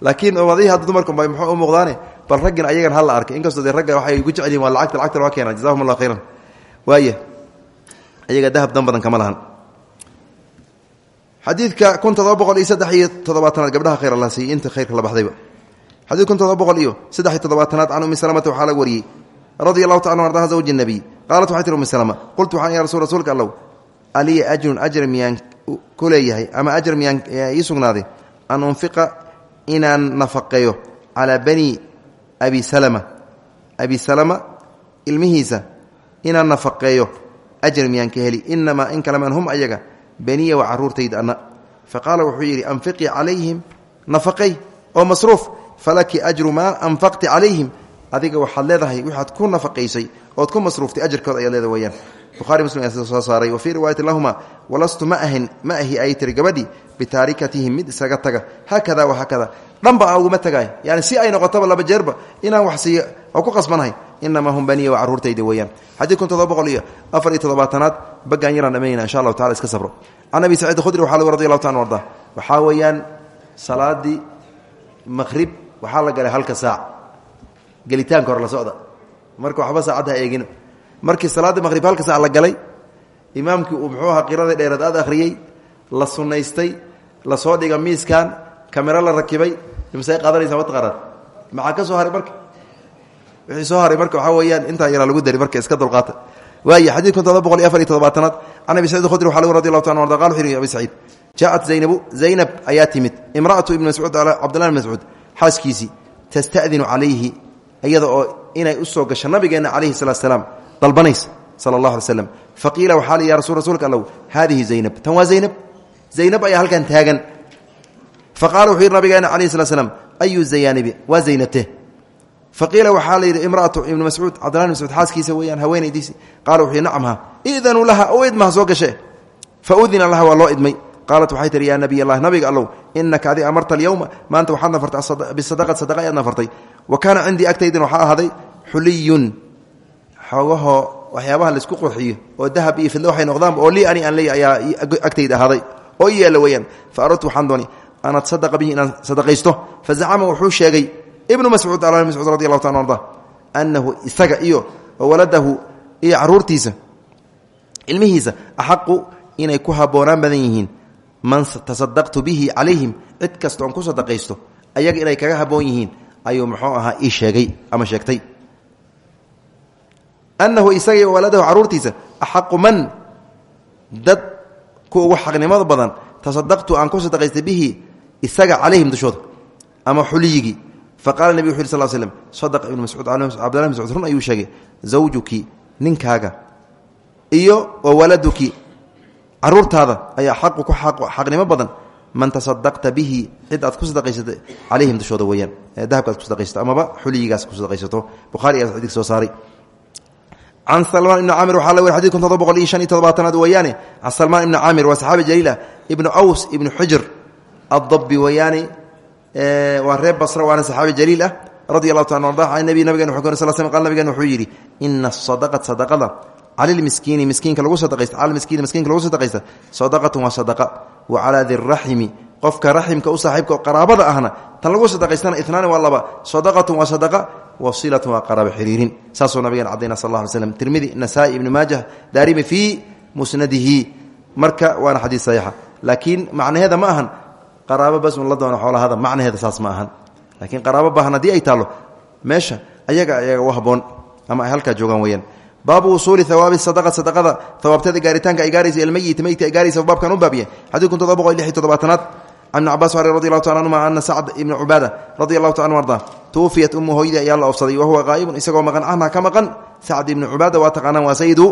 A: laakiin ummadihii hadda dumarkunba muxuu u muuqdaane bal raggin ayagan hala arkay. Inkastoo dee ragga waxay ugu jecel yihiin waa lacagta lacagta loo keena jazahum khayran. Waaya iyaga dahab dan kama lahan xadiidka kun todoba boqol iyo saddex iyo toddobaatanaad gabdhaha khayr alla siiy inta khayrka la baxdayba. Xadiid kun todoba boqol iyo saddex iyo toddobaatanaad can ummi salamata waxaa laga wariyey radia taala an ardaha zawji nabiy qaalat waxay tiri ummi salama qultu waxaan ya rasul rasuulka allow aliya ajrun ajr miyaan ku ama ajr miyaan ii an unfiqa inaan nafaqeeyo calaa bani abi salama. Abi salama ilmihiisa inaan nafaqeeyo ajr miyaan ka heli in kalaman hum ayaga beniya waa caruurtayda anna. Fa qaala wuxuu yidhi anfiqii calayhim nafaqay oo masruuf falaki ajru maa anfaqti calayhim. Adiga waxaad leedahay waxaad ku nafaqaysay ood ku masruuftay ajarkooda ayaad leeda weyaan buhari muslim ayaa soo saaray wa fii riwaayati lahuma walastu ma ahin ma ahi ay tiri gabadhii bitaarikatihim mid isaga taga. Haakada wahaakada dhanba a uguma tagaay yani si ay noqotaba laba jeerba inaan wax siiyo oo ku qasbanahay inamaa hum baniya waa caruurtayda weeyaan xadiid kun todoba boqol iyo afar iyo toddobaatanaad baggaan yaraan dhamaynayna insha allahu tacala iska sabro can abi saciid khudri waxaa lagu radi allahu ta an arda waxaa weeyaan salaadii maqhrib waxaa la galay halka saac gelitaanka hore la socda marka waxba saacadda ha eegino markii salaadda maqhrib halka saac la galay imaamkii uu muxuu ahaa qiradii dheereed aad akhriyey la sunnaystay la soo dhiga miiskan kamero la rakibay imsay qaadanaysaa mataqaanaan maxaa ka soo haray marka wixii soo haray marka waxaa weeyaan intaa yaraa lagu dari marka iska dulqaata. Waaya xadiidkun todoba boqol iyo afar iyo toddobaatanaad can abi sacid khudri waxa lagu radi allahu ta arda qala wuxu yhi abi saciid jaaءat zaynabu zaynab ayaa timid. Imra'atu ibni mascuud cabdillah bn mascuud xaaskiisii tasta'dinu calayhi iyada oo inay u soo gasho nabigeenna calayhi salatu salaam dalbanaysa sala allah alay slam faqiila waxaa li ya rasul rasuulka allow haadihi zaynab. Tan waa zaynab. Zaynab ayaa halkan taagan. Faqala wuxuu yidhi nabigeena calayhi salat slam ayu zayaanibi waa zaynabte faqiila waxaa la yidhi imraatu ibnu mascuud cabdillah mascuud xaaskiisa weeyaan haweenaydiisi qala wuxuu nacamha idanuu laha u idmaha soo gashe. Fa udina laha waa loo idmay. Qaalat waxay tihi yaa nabiy allah nabiga allow inaka adi amarta alyowma maanta waxaad nafartay bisadaqat sadaqa ayaad nafartay. Wa kaana cindii agtaydin waxaa ahaaday xuliyun xoogahoo waxyaabaha la isku qurxiyo oo dahab iyo fidlo waxay noqdaanba oo lii ani aan leey ayaa agtayda ahaaday. Oo i yaalla weeyaan fa aradtu waxaan dooni an atasadaqa bihi inaan sadaqaysto. Fa zacama wuxuu sheegay ibnu mascuud mascuud radi allahu taala arda annahu isaga iyo waladahu iyo caruurtiisa ilmihiisa axaqu inay ku habboonaan badan yihiin. Man tasadaqtu bihi calayhim cid kasta oon ku sadaqaysto ayaga inay kaga habboon yihiin ayuu muxuu ahaa ii sheegay ama sheegtay. Annahu isaga iyo waladahu caruurtiisa axaqu man? Dad ku ugu xaqnimada badan tasadaqtu aan ku sadaqaystay bihi isaga calayhim dushooda ama xuliyigii faqala nebi wuxu sal slm sadaqa ibnu mascuud cabdillah mascuud run ayuu sheegay zawjuki ninkaaga iyo wa waladuki caruurtaada ayaa xaqu ku xaqnimo badan man tasadaqta bihi cid aad ku sadaqaysato calayhim dushooda weeyaan dahabka ad ku sadaqaysato amaba xuliyigaas ku sadaqaysato bukhari ayaa xadiidka soo saaray can salmaan ibni caamir waxaa la weri xadidkun todoba boqol iyo shan iyo todobaatanaad weeyaane can salmaan ibni caamir waa reer basra waana saxaabi jaliil ah radi allahu taala arda an nabi nabigen kori sal sl qal nabigen wuxuu yidhi ina asadaqat sadaqada cala lmiskiini miskiinka lagu sadaqaysta cala miskiini miskiinka lagu sadaqaysta sadaqatun waa sadaqa wa calaa diraximi qofka raximka u saaxiibka oo qaraabada ahna tan lagu sadaqaystana inaani waa laba sadaqatun waa sadaqa wasilatun waa qaraabo xiriirin. Saasuu nabigeen cadayna sal lla ly slam tirmidi nasaa-i ibni maajah daarimi fii musnadihi. Marka waana xadiis saxiixa. Laakiin macnaheeda ma ahan qaraabo bas un la doono xoolahada macnaheeda saas ma ahan. Laakiin qaraabo baahan haddii ay taallo meesha ayaga ayaga u haboon ama ay halkaa joogaan weyaan baabu usuuli hawaabi sadaqat sadaqada hawaabteeda gaaritaanka ay gaaraysa ilmayiti meydka ay gaaraysa baabkan u baabiya xadiidkun todoba boqol lix iyo toddobaatanaad can ibni cabas radi allahu taala anhuma ana sacd ibna cubaada radi allahu taala anu arda tuufiyat ummu hooyadii ayaa la oofsaday wahuwa qaa'ibun isagoo maqan canha ka maqan. Sacd ibnu cubaada waa taqaanaan waa sayidu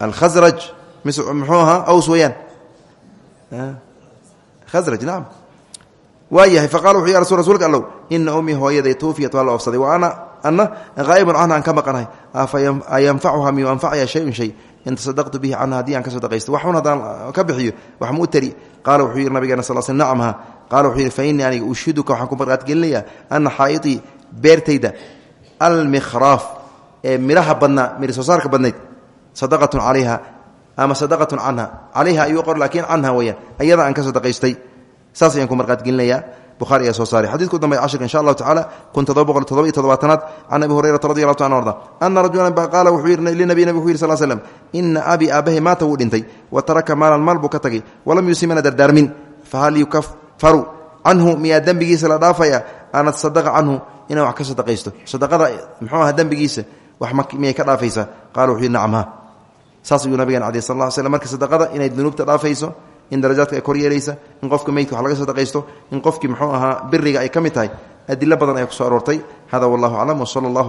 A: alkhasraj muxuu ahaa aws weeyaan khasraj nacam waa yahay faqala wuxuu ya rasul rsulka allow ina ummii hooyaday tuufiyat waa la oofsaday wa ana ana qaa'ibun canha aan ka maqanahay ayanfacuha miyuu anfacaya shayun shay in tasadaqtu bihi canha haddii aan ka sadaqaysto waxun haddaan ka bixiyo wax ma u tari qaala wuxuu yidhi nabigeena sal sl nacamha qaala wuxuu yidhi fa innii aniga ushiduka waxaan ku marqaadgelinayaa ana xaa'itii beertayda ama sadaqatun canha. Calayha ayuu qor laakiin canha weyaan ayada aan ka sadaqaystay. Saas ayaan ku marqaadgelinayaa buhari ayaa soo saaray. Xadidku dambe cashirka insha allahu tacala kun todoba boqol todoba iyo todobaatanaad can abi hurayrata radi allahu ta an arda ana rajulan qaala wuxuu yidhi linabiy nabig wuxu yidhi sal slm ina abii aabahay maata wuu dhintay wa taraka maalan maal buu ka tagay walam yusimana dardaarmin. Fahal yukafaru canhu miyaa dembigiisa la dhaafaya? Ana sadaqa canhu inaan wax ka sadaqaysto. Sadaqada muxuu aha dembigiisa wax miyay ka dhaafaysaa? Qala wuxuu yidhi nacamha saas ayuu nabigan cadi sal slm marka sadaqada inay dunuubta dhaafayso in darajaadka ay kor yeelaysa in qofka meydka wax laga sadaqaysto in qofkii muxuu ahaa biriga ay ka mid tahay adilo badan ayaa ku so aroortay. Hada wallahu aclam wsala allah